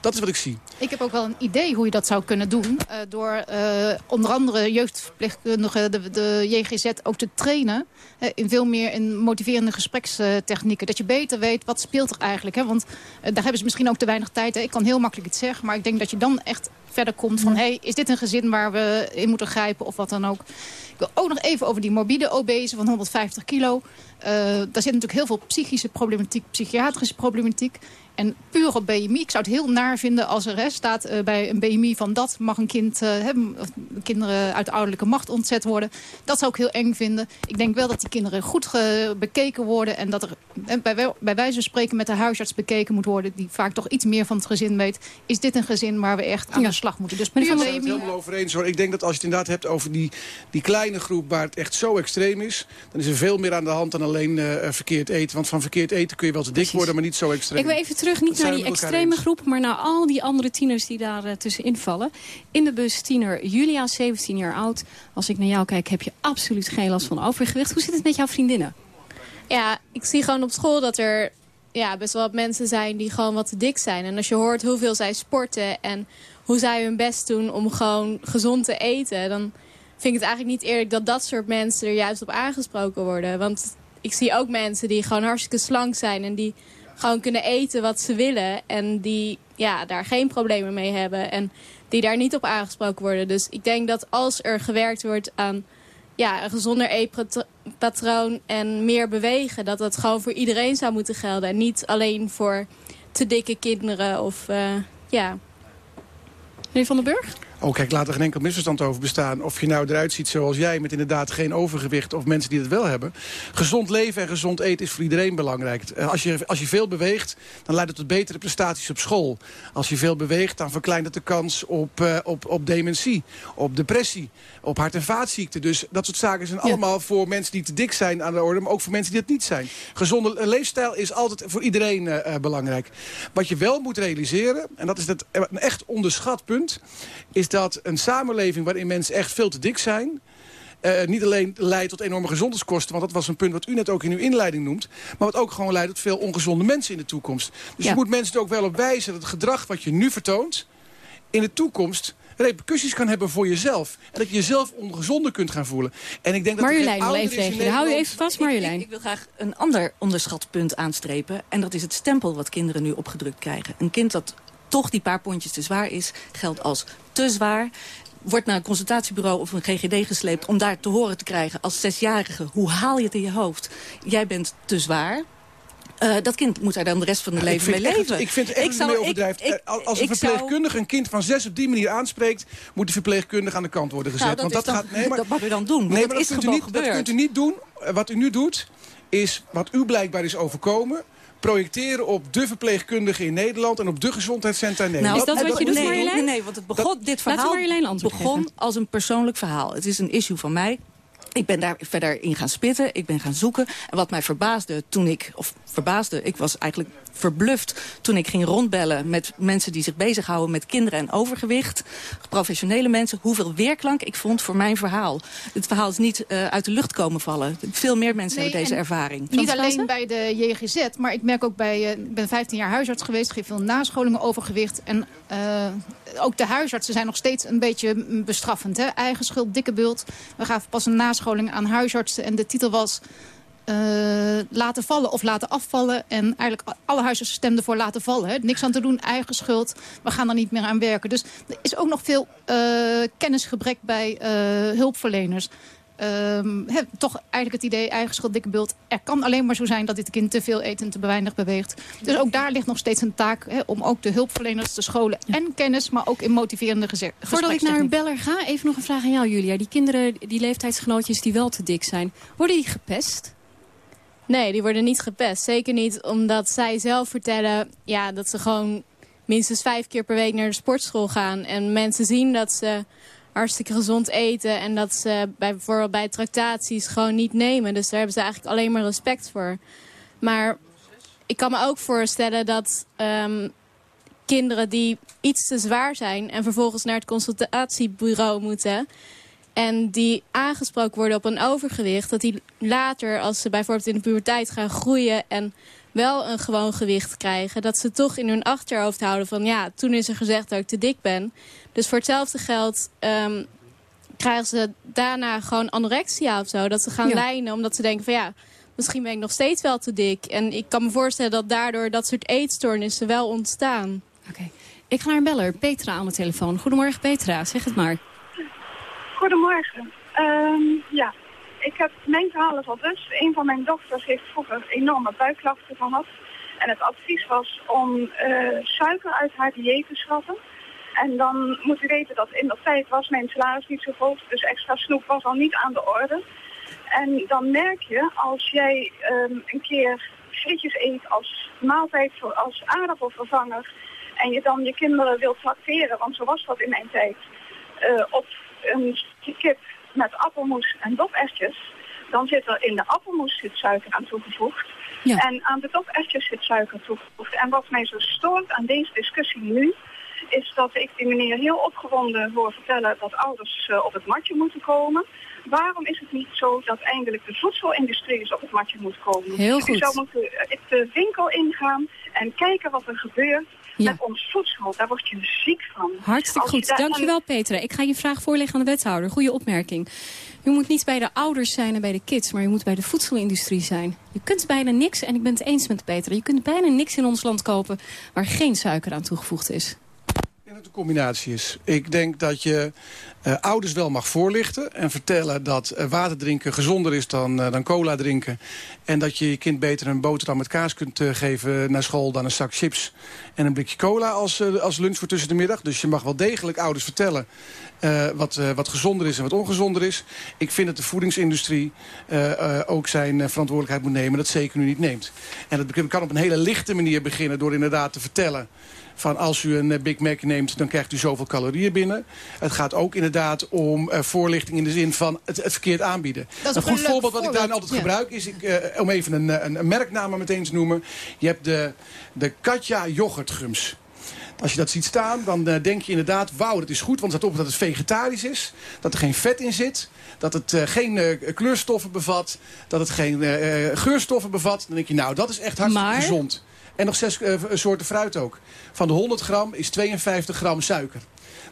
Speaker 21: Dat is wat ik zie.
Speaker 20: Ik heb ook wel een idee hoe je dat zou kunnen doen. Uh, door uh, onder andere jeugdverpleegkundigen, de, de JGZ, ook te trainen. Uh, in veel meer in motiverende gesprekstechnieken. Dat je beter weet wat speelt er eigenlijk. Hè? Want daar hebben ze misschien ook te weinig tijd. Hè? Ik kan heel makkelijk iets zeggen. Maar ik denk dat je dan echt verder komt van... hey, is dit een gezin waar we in moeten grijpen of wat dan ook. Ik wil ook nog even over die morbide obese van 150 kilo. Daar zit natuurlijk heel veel psychische problematiek, psychiatrische problematiek. En puur op BMI, ik zou het heel naar vinden als er hè, staat uh, bij een BMI van dat mag een kind, uh, kinderen uit de ouderlijke macht ontzet worden. Dat zou ik heel eng vinden. Ik denk wel dat die kinderen goed bekeken worden en dat er en bij, bij wijze van spreken met de huisarts bekeken moet worden, die vaak toch iets meer van het gezin weet. Is dit een gezin waar we echt aan ja. de slag moeten? Dus
Speaker 21: BMI... het helemaal over eens hoor. Ik denk dat als je het inderdaad hebt over die, die kleine groep waar het echt zo extreem is, dan is er veel meer aan de hand dan alleen uh, verkeerd eten. Want van verkeerd eten kun je wel te dik Precies. worden, maar niet zo extreem.
Speaker 17: Ik wil even terug niet naar die extreme groep, maar naar al die andere tieners die daar uh, tussenin vallen. In de bus tiener Julia, 17 jaar oud. Als ik naar jou kijk, heb je absoluut geen last van overgewicht. Hoe zit het met jouw vriendinnen?
Speaker 22: Ja, ik zie gewoon op school dat er ja, best wel wat mensen zijn die gewoon wat te dik zijn. En als je hoort hoeveel zij sporten en hoe zij hun best doen om gewoon gezond te eten... dan vind ik het eigenlijk niet eerlijk dat dat soort mensen er juist op aangesproken worden. Want ik zie ook mensen die gewoon hartstikke slank zijn en die gewoon kunnen eten wat ze willen. En die ja, daar geen problemen mee hebben. En die daar niet op aangesproken worden. Dus ik denk dat als er gewerkt wordt aan ja, een gezonder eetpatroon en meer bewegen... dat dat gewoon voor iedereen zou moeten gelden. En niet alleen voor te dikke kinderen of uh, ja...
Speaker 17: Meneer Van den Burg?
Speaker 21: Oh, kijk, laat er geen enkel misverstand over bestaan. Of je nou eruit ziet zoals jij, met inderdaad geen overgewicht... of mensen die het wel hebben. Gezond leven en gezond eten is voor iedereen belangrijk. Als je, als je veel beweegt, dan leidt het tot betere prestaties op school. Als je veel beweegt, dan verkleint het de kans op, uh, op, op dementie, op depressie, op hart- en vaatziekten. Dus dat soort zaken zijn ja. allemaal voor mensen die te dik zijn aan de orde... maar ook voor mensen die het niet zijn. Gezonde leefstijl is altijd voor iedereen uh, belangrijk. Wat je wel moet realiseren, en dat is het, een echt onderschat punt... is dat een samenleving waarin mensen echt veel te dik zijn... Uh, niet alleen leidt tot enorme gezondheidskosten... want dat was een punt wat u net ook in uw inleiding noemt... maar wat ook gewoon leidt tot veel ongezonde mensen in de toekomst. Dus ja. je moet mensen er ook wel op wijzen dat het gedrag wat je nu vertoont... in de toekomst repercussies kan hebben voor jezelf. En dat je jezelf ongezonder kunt gaan voelen. En ik denk dat
Speaker 17: Marjolein wil even reageren. Hou je even vast, Marjolein.
Speaker 19: Ik, ik, ik, wil graag een ander onderschat punt aanstrepen. En dat is het stempel wat kinderen nu opgedrukt krijgen. Een kind dat toch die paar pondjes te zwaar is, geldt als te zwaar wordt naar een consultatiebureau of een GGD gesleept... om daar te horen te krijgen als zesjarige... hoe haal je het in je hoofd? Jij bent te zwaar. Eh, dat kind moet daar dan de rest van het leven mee
Speaker 21: echt-
Speaker 19: leven.
Speaker 21: Ik vind het echt
Speaker 19: zou-
Speaker 21: overdrijft.
Speaker 19: ik- ik-
Speaker 21: Eh, Als een
Speaker 19: zou-
Speaker 21: verpleegkundige een kind van zes op die manier aanspreekt... moet die verpleegkundige aan de kant worden gezet.
Speaker 19: Nou, dat
Speaker 21: Want dat,
Speaker 19: dan-
Speaker 21: gaat, nee, maar,
Speaker 19: dat mag u dan doen,
Speaker 21: Nee,
Speaker 19: dat
Speaker 21: maar dat,
Speaker 19: is
Speaker 21: kunt u niet, dat kunt u niet doen. Eh, Wat u nu doet, is wat u blijkbaar is overkomen... projecteren op de verpleegkundige in Nederland... en op de gezondheidscentra in Nederland.
Speaker 19: Nou,
Speaker 21: Dat-
Speaker 19: nee,
Speaker 21: dat-
Speaker 19: nee, nee, nee, want het begon, dit verhaal
Speaker 17: Marjolein
Speaker 19: begon
Speaker 17: geven.
Speaker 19: als een persoonlijk verhaal. Het is een issue van mij. Ik ben daar verder in gaan spitten, ik ben gaan zoeken. En wat mij verbaasde toen ik, of verbaasde, ik was eigenlijk verbluft... toen ik ging rondbellen met mensen die zich bezighouden met kinderen en overgewicht. Professionele mensen, hoeveel weerklank ik vond voor mijn verhaal. Het verhaal is niet eh, uit de lucht komen vallen. Veel meer mensen
Speaker 20: Nee,
Speaker 19: hebben deze ervaring.
Speaker 20: Niet alleen bij de JGZ, maar ik merk ook bij... eh, ik ben 15 jaar huisarts geweest, geef veel nascholingen overgewicht. En eh, ook de huisartsen zijn nog steeds een beetje bestraffend. Hè? Eigen schuld, dikke bult. We gaven pas een nascholing aan huisartsen en de titel was... eh, laten vallen of laten afvallen. En eigenlijk alle huisartsen stemden voor laten vallen. Hè? Niks aan te doen, eigen schuld. We gaan er niet meer aan werken. Dus er is ook nog veel eh, kennisgebrek bij eh, hulpverleners. Ehm, toch eigenlijk het idee, eigen schuld, dikke bult. Er kan alleen maar zo zijn dat dit kind te veel eet en te weinig beweegt. Dus ook daar ligt nog steeds een taak om ook de hulpverleners te scholen. En kennis, maar ook in motiverende geze-
Speaker 17: Voordat ik naar beller ga, even nog een vraag aan jou, Julia. Die kinderen, die leeftijdsgenootjes die wel te dik zijn, worden die gepest?
Speaker 22: Nee, die worden niet gepest. Zeker niet omdat zij zelf vertellen ja, dat ze gewoon minstens vijf keer per week naar de sportschool gaan. En mensen zien dat ze hartstikke gezond eten. En dat ze bij, bijvoorbeeld bij tractaties gewoon niet nemen. Dus daar hebben ze eigenlijk alleen maar respect voor. Maar ik kan me ook voorstellen dat ehm, kinderen die iets te zwaar zijn... en vervolgens naar het consultatiebureau moeten... En die aangesproken worden op een overgewicht. Dat die later, als ze bijvoorbeeld in de puberteit gaan groeien... en wel een gewoon gewicht krijgen... dat ze toch in hun achterhoofd houden van... ja, toen is er gezegd dat ik te dik ben. Dus voor hetzelfde geld ehm, krijgen ze daarna gewoon anorexia of zo. Dat ze gaan
Speaker 17: Ja.
Speaker 22: lijnen omdat ze denken van ja... misschien ben ik nog steeds wel te dik. En ik kan me voorstellen dat daardoor dat soort eetstoornissen wel ontstaan.
Speaker 17: Ik ga naar een beller, Petra aan de telefoon. Goedemorgen Petra, zeg het maar.
Speaker 23: Goedemorgen. Ehm, ja, ik heb mijn verhaal is al dus. Een van mijn dochters heeft vroeger enorme buikklachten gehad. En het advies was om eh, suiker uit haar dieet te schrappen. En dan moet u weten dat in de tijd was mijn salaris niet zo groot. Dus extra snoep was al niet aan de orde. En dan merk je als jij ehm, een keer frietjes eet als maaltijd, als aardappelvervanger. En je dan je kinderen wilt tracteren, want zo was dat in mijn tijd. eh, op een stukje kip met appelmoes en dopertjes, dan zit er in de appelmoes zit suiker aan toegevoegd. En aan de dopertjes zit suiker toegevoegd. En wat mij zo stoort aan deze discussie nu, is dat ik die meneer heel opgewonden hoor vertellen dat ouders eh, op het matje moeten komen. Waarom is het niet zo dat eindelijk de voedselindustrie eens op het matje moet komen?
Speaker 17: Heel
Speaker 23: U
Speaker 17: goed.
Speaker 23: zou moeten eh, de winkel ingaan en kijken wat er gebeurt met ons voedsel. Daar word je ziek van.
Speaker 17: Hartstikke goed.
Speaker 23: daar-
Speaker 17: Dankjewel Petra. Ik ga je vraag voorleggen aan de wethouder. Goede opmerking. Je moet niet bij de ouders zijn en bij de kids, maar je moet bij de voedselindustrie zijn. Je kunt bijna niks, en ik ben het eens met Petra, je kunt bijna niks in ons land kopen waar geen suiker aan toegevoegd is.
Speaker 21: Een combinatie is. Ik denk dat je eh, ouders wel mag voorlichten en vertellen dat eh, water drinken gezonder is dan, eh, dan cola drinken. En dat je je kind beter een boterham met kaas kunt geven naar school dan een zak chips en een blikje cola als, als lunch voor tussen de middag. Dus je mag wel degelijk ouders vertellen wat, wat gezonder is en wat ongezonder is. Ik vind dat de voedingsindustrie ook zijn verantwoordelijkheid moet nemen. Dat zeker nu niet neemt. En dat kan op een hele lichte manier beginnen door inderdaad te vertellen van als u een eh, Big Mac neemt, dan krijgt u zoveel calorieën binnen. Het gaat ook inderdaad om eh, voorlichting in de zin van het, het verkeerd aanbieden.
Speaker 20: Dat is
Speaker 21: een goed
Speaker 20: een
Speaker 21: voorbeeld wat ik daar altijd
Speaker 20: ja.
Speaker 21: gebruik is, ik, eh, om even een, een, een merknaam meteen te noemen. Je hebt de, de Katja yoghurtgums. Als je dat ziet staan, dan denk je inderdaad... wauw, dat is goed, want het staat op dat het vegetarisch is. Dat er geen vet in zit. Dat het geen kleurstoffen bevat. Dat het geen geurstoffen bevat. Dan denk je, nou, dat is echt hartstikke
Speaker 17: Maar-
Speaker 21: gezond. En nog zes eh, soorten fruit ook. Van de 100 gram is 52 gram suiker.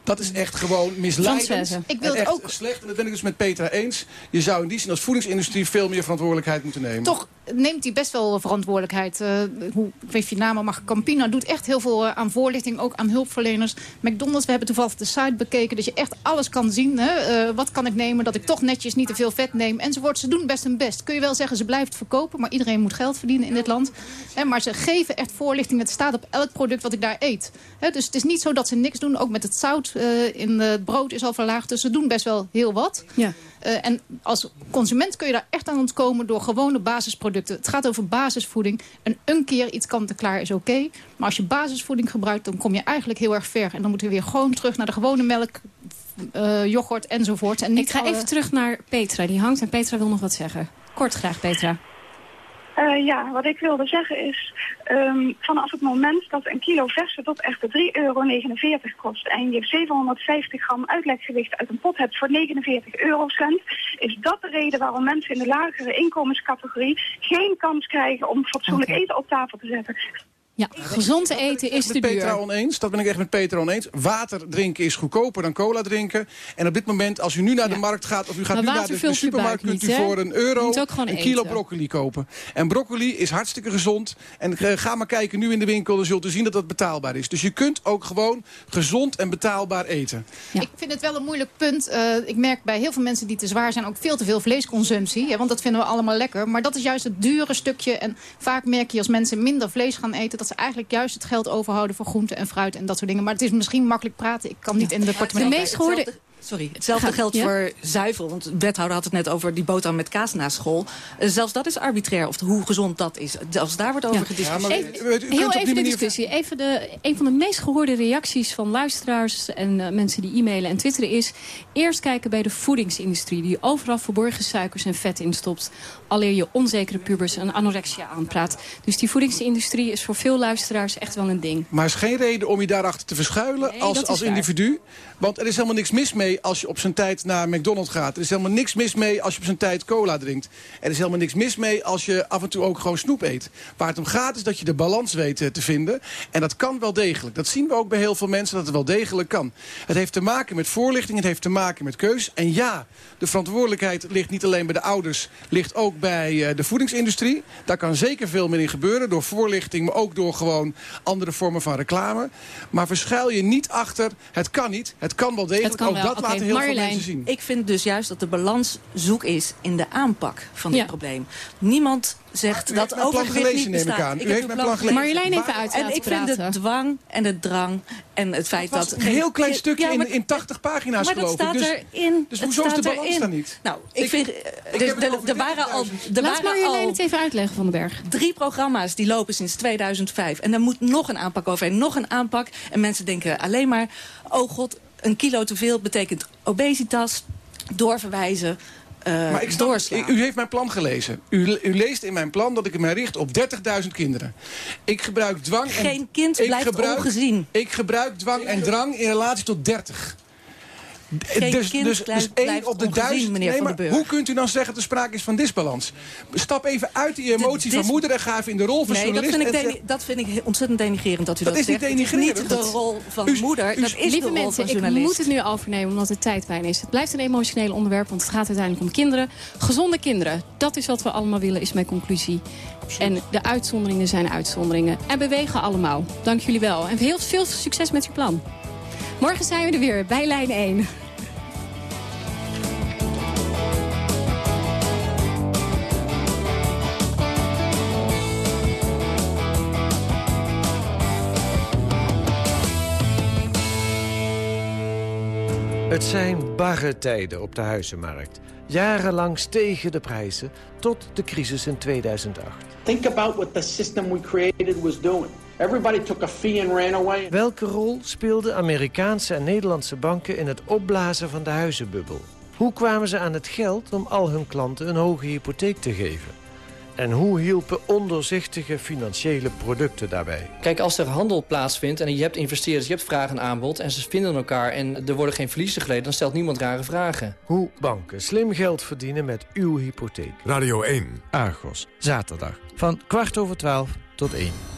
Speaker 21: Dat is echt gewoon misleidend.
Speaker 20: Ik wil
Speaker 21: en
Speaker 20: het
Speaker 21: echt
Speaker 20: ook-
Speaker 21: slecht. En dat ben ik dus met Petra eens. Je zou in die zin als voedingsindustrie veel meer verantwoordelijkheid moeten nemen.
Speaker 20: Toch neemt hij best wel verantwoordelijkheid. Eh, hoe, ik weet je maar mag Campina doet echt heel veel eh, aan voorlichting, ook aan hulpverleners. McDonald's, we hebben toevallig de site bekeken, dat je echt alles kan zien. Hè? Eh, wat kan ik nemen, dat ik toch netjes niet te veel vet neem, enzovoort. Ze doen best hun best. Kun je wel zeggen, ze blijft verkopen, maar iedereen moet geld verdienen in dit land. Hè, maar ze geven echt voorlichting. Het staat op elk product wat ik daar eet. Hè, dus het is niet zo dat ze niks doen. Ook met het zout in het brood is al verlaagd. Dus ze doen best wel heel wat.
Speaker 17: Ja.
Speaker 20: Eh, en als consument kun je daar echt aan ontkomen door gewone basisproducten. Het gaat over basisvoeding. En een keer iets kant-en-klaar is oké. Maar als je basisvoeding gebruikt, dan kom je eigenlijk heel erg ver. En dan moeten we weer gewoon terug naar de gewone melk, eh, yoghurt enzovoort. En
Speaker 17: Ik ga
Speaker 20: alle-
Speaker 17: even terug naar Petra, die hangt. En Petra wil nog wat zeggen. Kort graag, Petra.
Speaker 23: Eh, ja, wat ik wilde zeggen is, ehm, vanaf het moment dat een kilo verse tot echt 3,49 euro kost en je 750 gram uitlekgewicht uit een pot hebt voor 49 eurocent, is dat de reden waarom mensen in de lagere inkomenscategorie geen kans krijgen om fatsoenlijk eten op tafel te zetten.
Speaker 17: Ja, gezond eten is te
Speaker 21: met Petra
Speaker 17: duur.
Speaker 21: oneens. Dat ben ik echt met Petra oneens. Water drinken is goedkoper dan cola drinken. En op dit moment, als u nu naar de markt gaat... of u gaat
Speaker 17: Maar
Speaker 21: nu naar de, de supermarkt... kunt u
Speaker 17: niet,
Speaker 21: voor een euro een kilo
Speaker 17: eten.
Speaker 21: broccoli kopen. En broccoli is hartstikke gezond. En eh, ga maar kijken nu in de winkel... dan zult u zien dat dat betaalbaar is. Dus je kunt ook gewoon gezond en betaalbaar eten.
Speaker 20: Ik vind het wel een moeilijk punt. Eh, ik merk bij heel veel mensen die te zwaar zijn ook veel te veel vleesconsumptie. Ja, want dat vinden we allemaal lekker. Maar dat is juist het dure stukje. En vaak merk je als mensen minder vlees gaan eten... dat ze eigenlijk juist het geld overhouden voor groente en fruit en dat soort dingen. Maar het is misschien makkelijk praten. Ik kan niet in de portemonnee.
Speaker 17: meest gehoorde-
Speaker 19: Sorry, hetzelfde
Speaker 17: Ga-
Speaker 19: geldt
Speaker 17: ja?
Speaker 19: voor zuivel. Want de wethouder had het net over die boterham met kaas na school. Eh, zelfs dat is arbitrair, of hoe gezond dat is. Zelfs daar wordt over
Speaker 17: Ja.
Speaker 19: gediscussieerd.
Speaker 21: Ja,
Speaker 17: Heel even de discussie. Even de, een van de meest gehoorde reacties van luisteraars en eh, mensen die e-mailen en twitteren is... eerst kijken bij de voedingsindustrie die overal verborgen suikers en vet instopt. Alleer je onzekere pubers en anorexia aanpraat. Dus die voedingsindustrie is voor veel luisteraars echt wel een ding.
Speaker 21: Maar er is geen reden om je daarachter te verschuilen
Speaker 17: Nee,
Speaker 21: als, als
Speaker 17: waar.
Speaker 21: individu. Want er is helemaal niks mis mee als je op zijn tijd naar McDonald's gaat. Er is helemaal niks mis mee als je op zijn tijd cola drinkt. Er is helemaal niks mis mee als je af en toe ook gewoon snoep eet. Waar het om gaat is dat je de balans weet eh, te vinden. En dat kan wel degelijk. Dat zien we ook bij heel veel mensen dat het wel degelijk kan. Het heeft te maken met voorlichting, het heeft te maken met keus. En ja, de verantwoordelijkheid ligt niet alleen bij de ouders... ligt ook bij eh, de voedingsindustrie. Daar kan zeker veel meer in gebeuren. Door voorlichting, maar ook door gewoon andere vormen van reclame. Maar verschuil je niet achter, het kan niet. Het kan wel degelijk.
Speaker 19: kan
Speaker 21: ook
Speaker 19: wel.
Speaker 21: dat Laten heel
Speaker 19: Marjolein,
Speaker 21: veel mensen zien.
Speaker 19: Ik vind dus juist dat de balans zoek is in de aanpak van dit
Speaker 17: Ja.
Speaker 19: probleem. Niemand zegt
Speaker 21: U
Speaker 19: dat
Speaker 21: heeft plan gelezen,
Speaker 19: niet
Speaker 21: neem ik
Speaker 19: bestaat.
Speaker 21: aan. U heeft mijn plan gelezen.
Speaker 17: Marjolein even uit
Speaker 19: En ik vind de dwang en de drang en het feit dat...
Speaker 21: een heel klein stukje
Speaker 19: Ja, maar-
Speaker 21: in, in 80 pagina's
Speaker 19: maar dat staat.
Speaker 21: Dus,
Speaker 19: erin.
Speaker 21: dus
Speaker 19: Het
Speaker 21: hoezo is de balans dan niet?
Speaker 19: Nou, ik,
Speaker 21: Ik-
Speaker 19: vind... dus er-
Speaker 21: over
Speaker 19: waren al...
Speaker 17: Laat Marjolein het even uitleggen van den Berg.
Speaker 19: drie programma's die lopen sinds 2005. En daar moet nog een aanpak overheen, nog een aanpak. En mensen denken alleen maar... oh god, een kilo te veel betekent obesitas, doorverwijzen... eh,
Speaker 21: Maar ik snap, u heeft mijn plan gelezen. U, u leest in mijn plan dat ik mij richt op 30.000 kinderen. Ik gebruik dwang en...
Speaker 19: Geen kind
Speaker 21: ik
Speaker 19: blijft
Speaker 21: gebruik,
Speaker 19: ongezien.
Speaker 21: Ik gebruik dwang en drang in relatie tot 30.
Speaker 19: Geen
Speaker 21: dus,
Speaker 19: kind
Speaker 21: dus, dus één
Speaker 19: blijft
Speaker 21: op de
Speaker 19: ongezien,
Speaker 21: duizend.
Speaker 19: meneer
Speaker 21: Nee,
Speaker 19: Van
Speaker 21: maar
Speaker 19: den Burg.
Speaker 21: hoe kunt u dan zeggen dat er sprake is van disbalans? Stap even uit die emotie van moeder en ga even in de rol van
Speaker 19: Nee, dat
Speaker 21: journalist.
Speaker 19: vind, ik dat vind ik ontzettend denigrerend dat u dat,
Speaker 21: Dat is niet
Speaker 19: zegt. De
Speaker 21: Dat-
Speaker 19: rol van
Speaker 21: U-
Speaker 19: moeder,
Speaker 21: u-
Speaker 19: dat is
Speaker 17: Lieve
Speaker 19: de rol
Speaker 17: mensen,
Speaker 19: van
Speaker 17: ik
Speaker 19: journalist.
Speaker 17: moet het nu overnemen omdat het tijdwijn is. Het blijft een emotioneel onderwerp, want het gaat uiteindelijk om kinderen. Gezonde kinderen, dat is wat we allemaal willen, is mijn conclusie. En de uitzonderingen zijn uitzonderingen. En bewegen allemaal. Dank jullie wel. En heel veel succes met uw plan. Morgen zijn we er weer bij lijn 1.
Speaker 24: Het zijn barre tijden op de huizenmarkt. Jarenlang stegen de prijzen tot de crisis in 2008.
Speaker 25: Think about what the system we created was doing. Everybody took a fee and ran away.
Speaker 24: Welke rol speelden Amerikaanse en Nederlandse banken in het opblazen van de huizenbubbel? Hoe kwamen ze aan het geld om al hun klanten een hoge hypotheek te geven? En hoe hielpen ondoorzichtige financiële producten daarbij?
Speaker 26: Kijk, als er handel plaatsvindt en je hebt investeerders, je hebt vraag en aanbod... en ze vinden elkaar en er worden geen verliezen geleden... dan stelt niemand rare vragen.
Speaker 24: Hoe banken slim geld verdienen met uw hypotheek.
Speaker 1: Radio 1.
Speaker 24: Argos, zaterdag van kwart over twaalf tot één.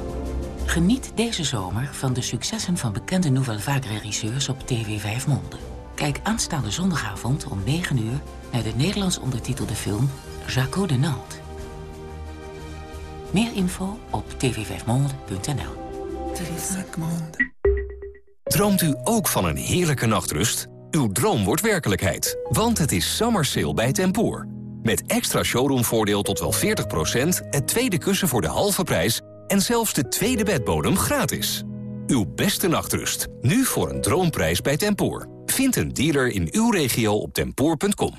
Speaker 27: Geniet deze zomer van de successen van bekende Nouvelle Vague regisseurs op TV 5 Monde. Kijk aanstaande zondagavond om 9 uur naar de Nederlands ondertitelde film Jaco de Nantes. Meer info op tv5monde.nl.
Speaker 13: Droomt u ook van een heerlijke nachtrust? Uw droom wordt werkelijkheid, want het is summer sale bij Tempoor. Met extra showroomvoordeel tot wel 40%, het tweede kussen voor de halve prijs... en zelfs de tweede bedbodem gratis. Uw beste nachtrust, nu voor een droomprijs bij Tempoor. Vind een dealer in uw regio op tempoor.com.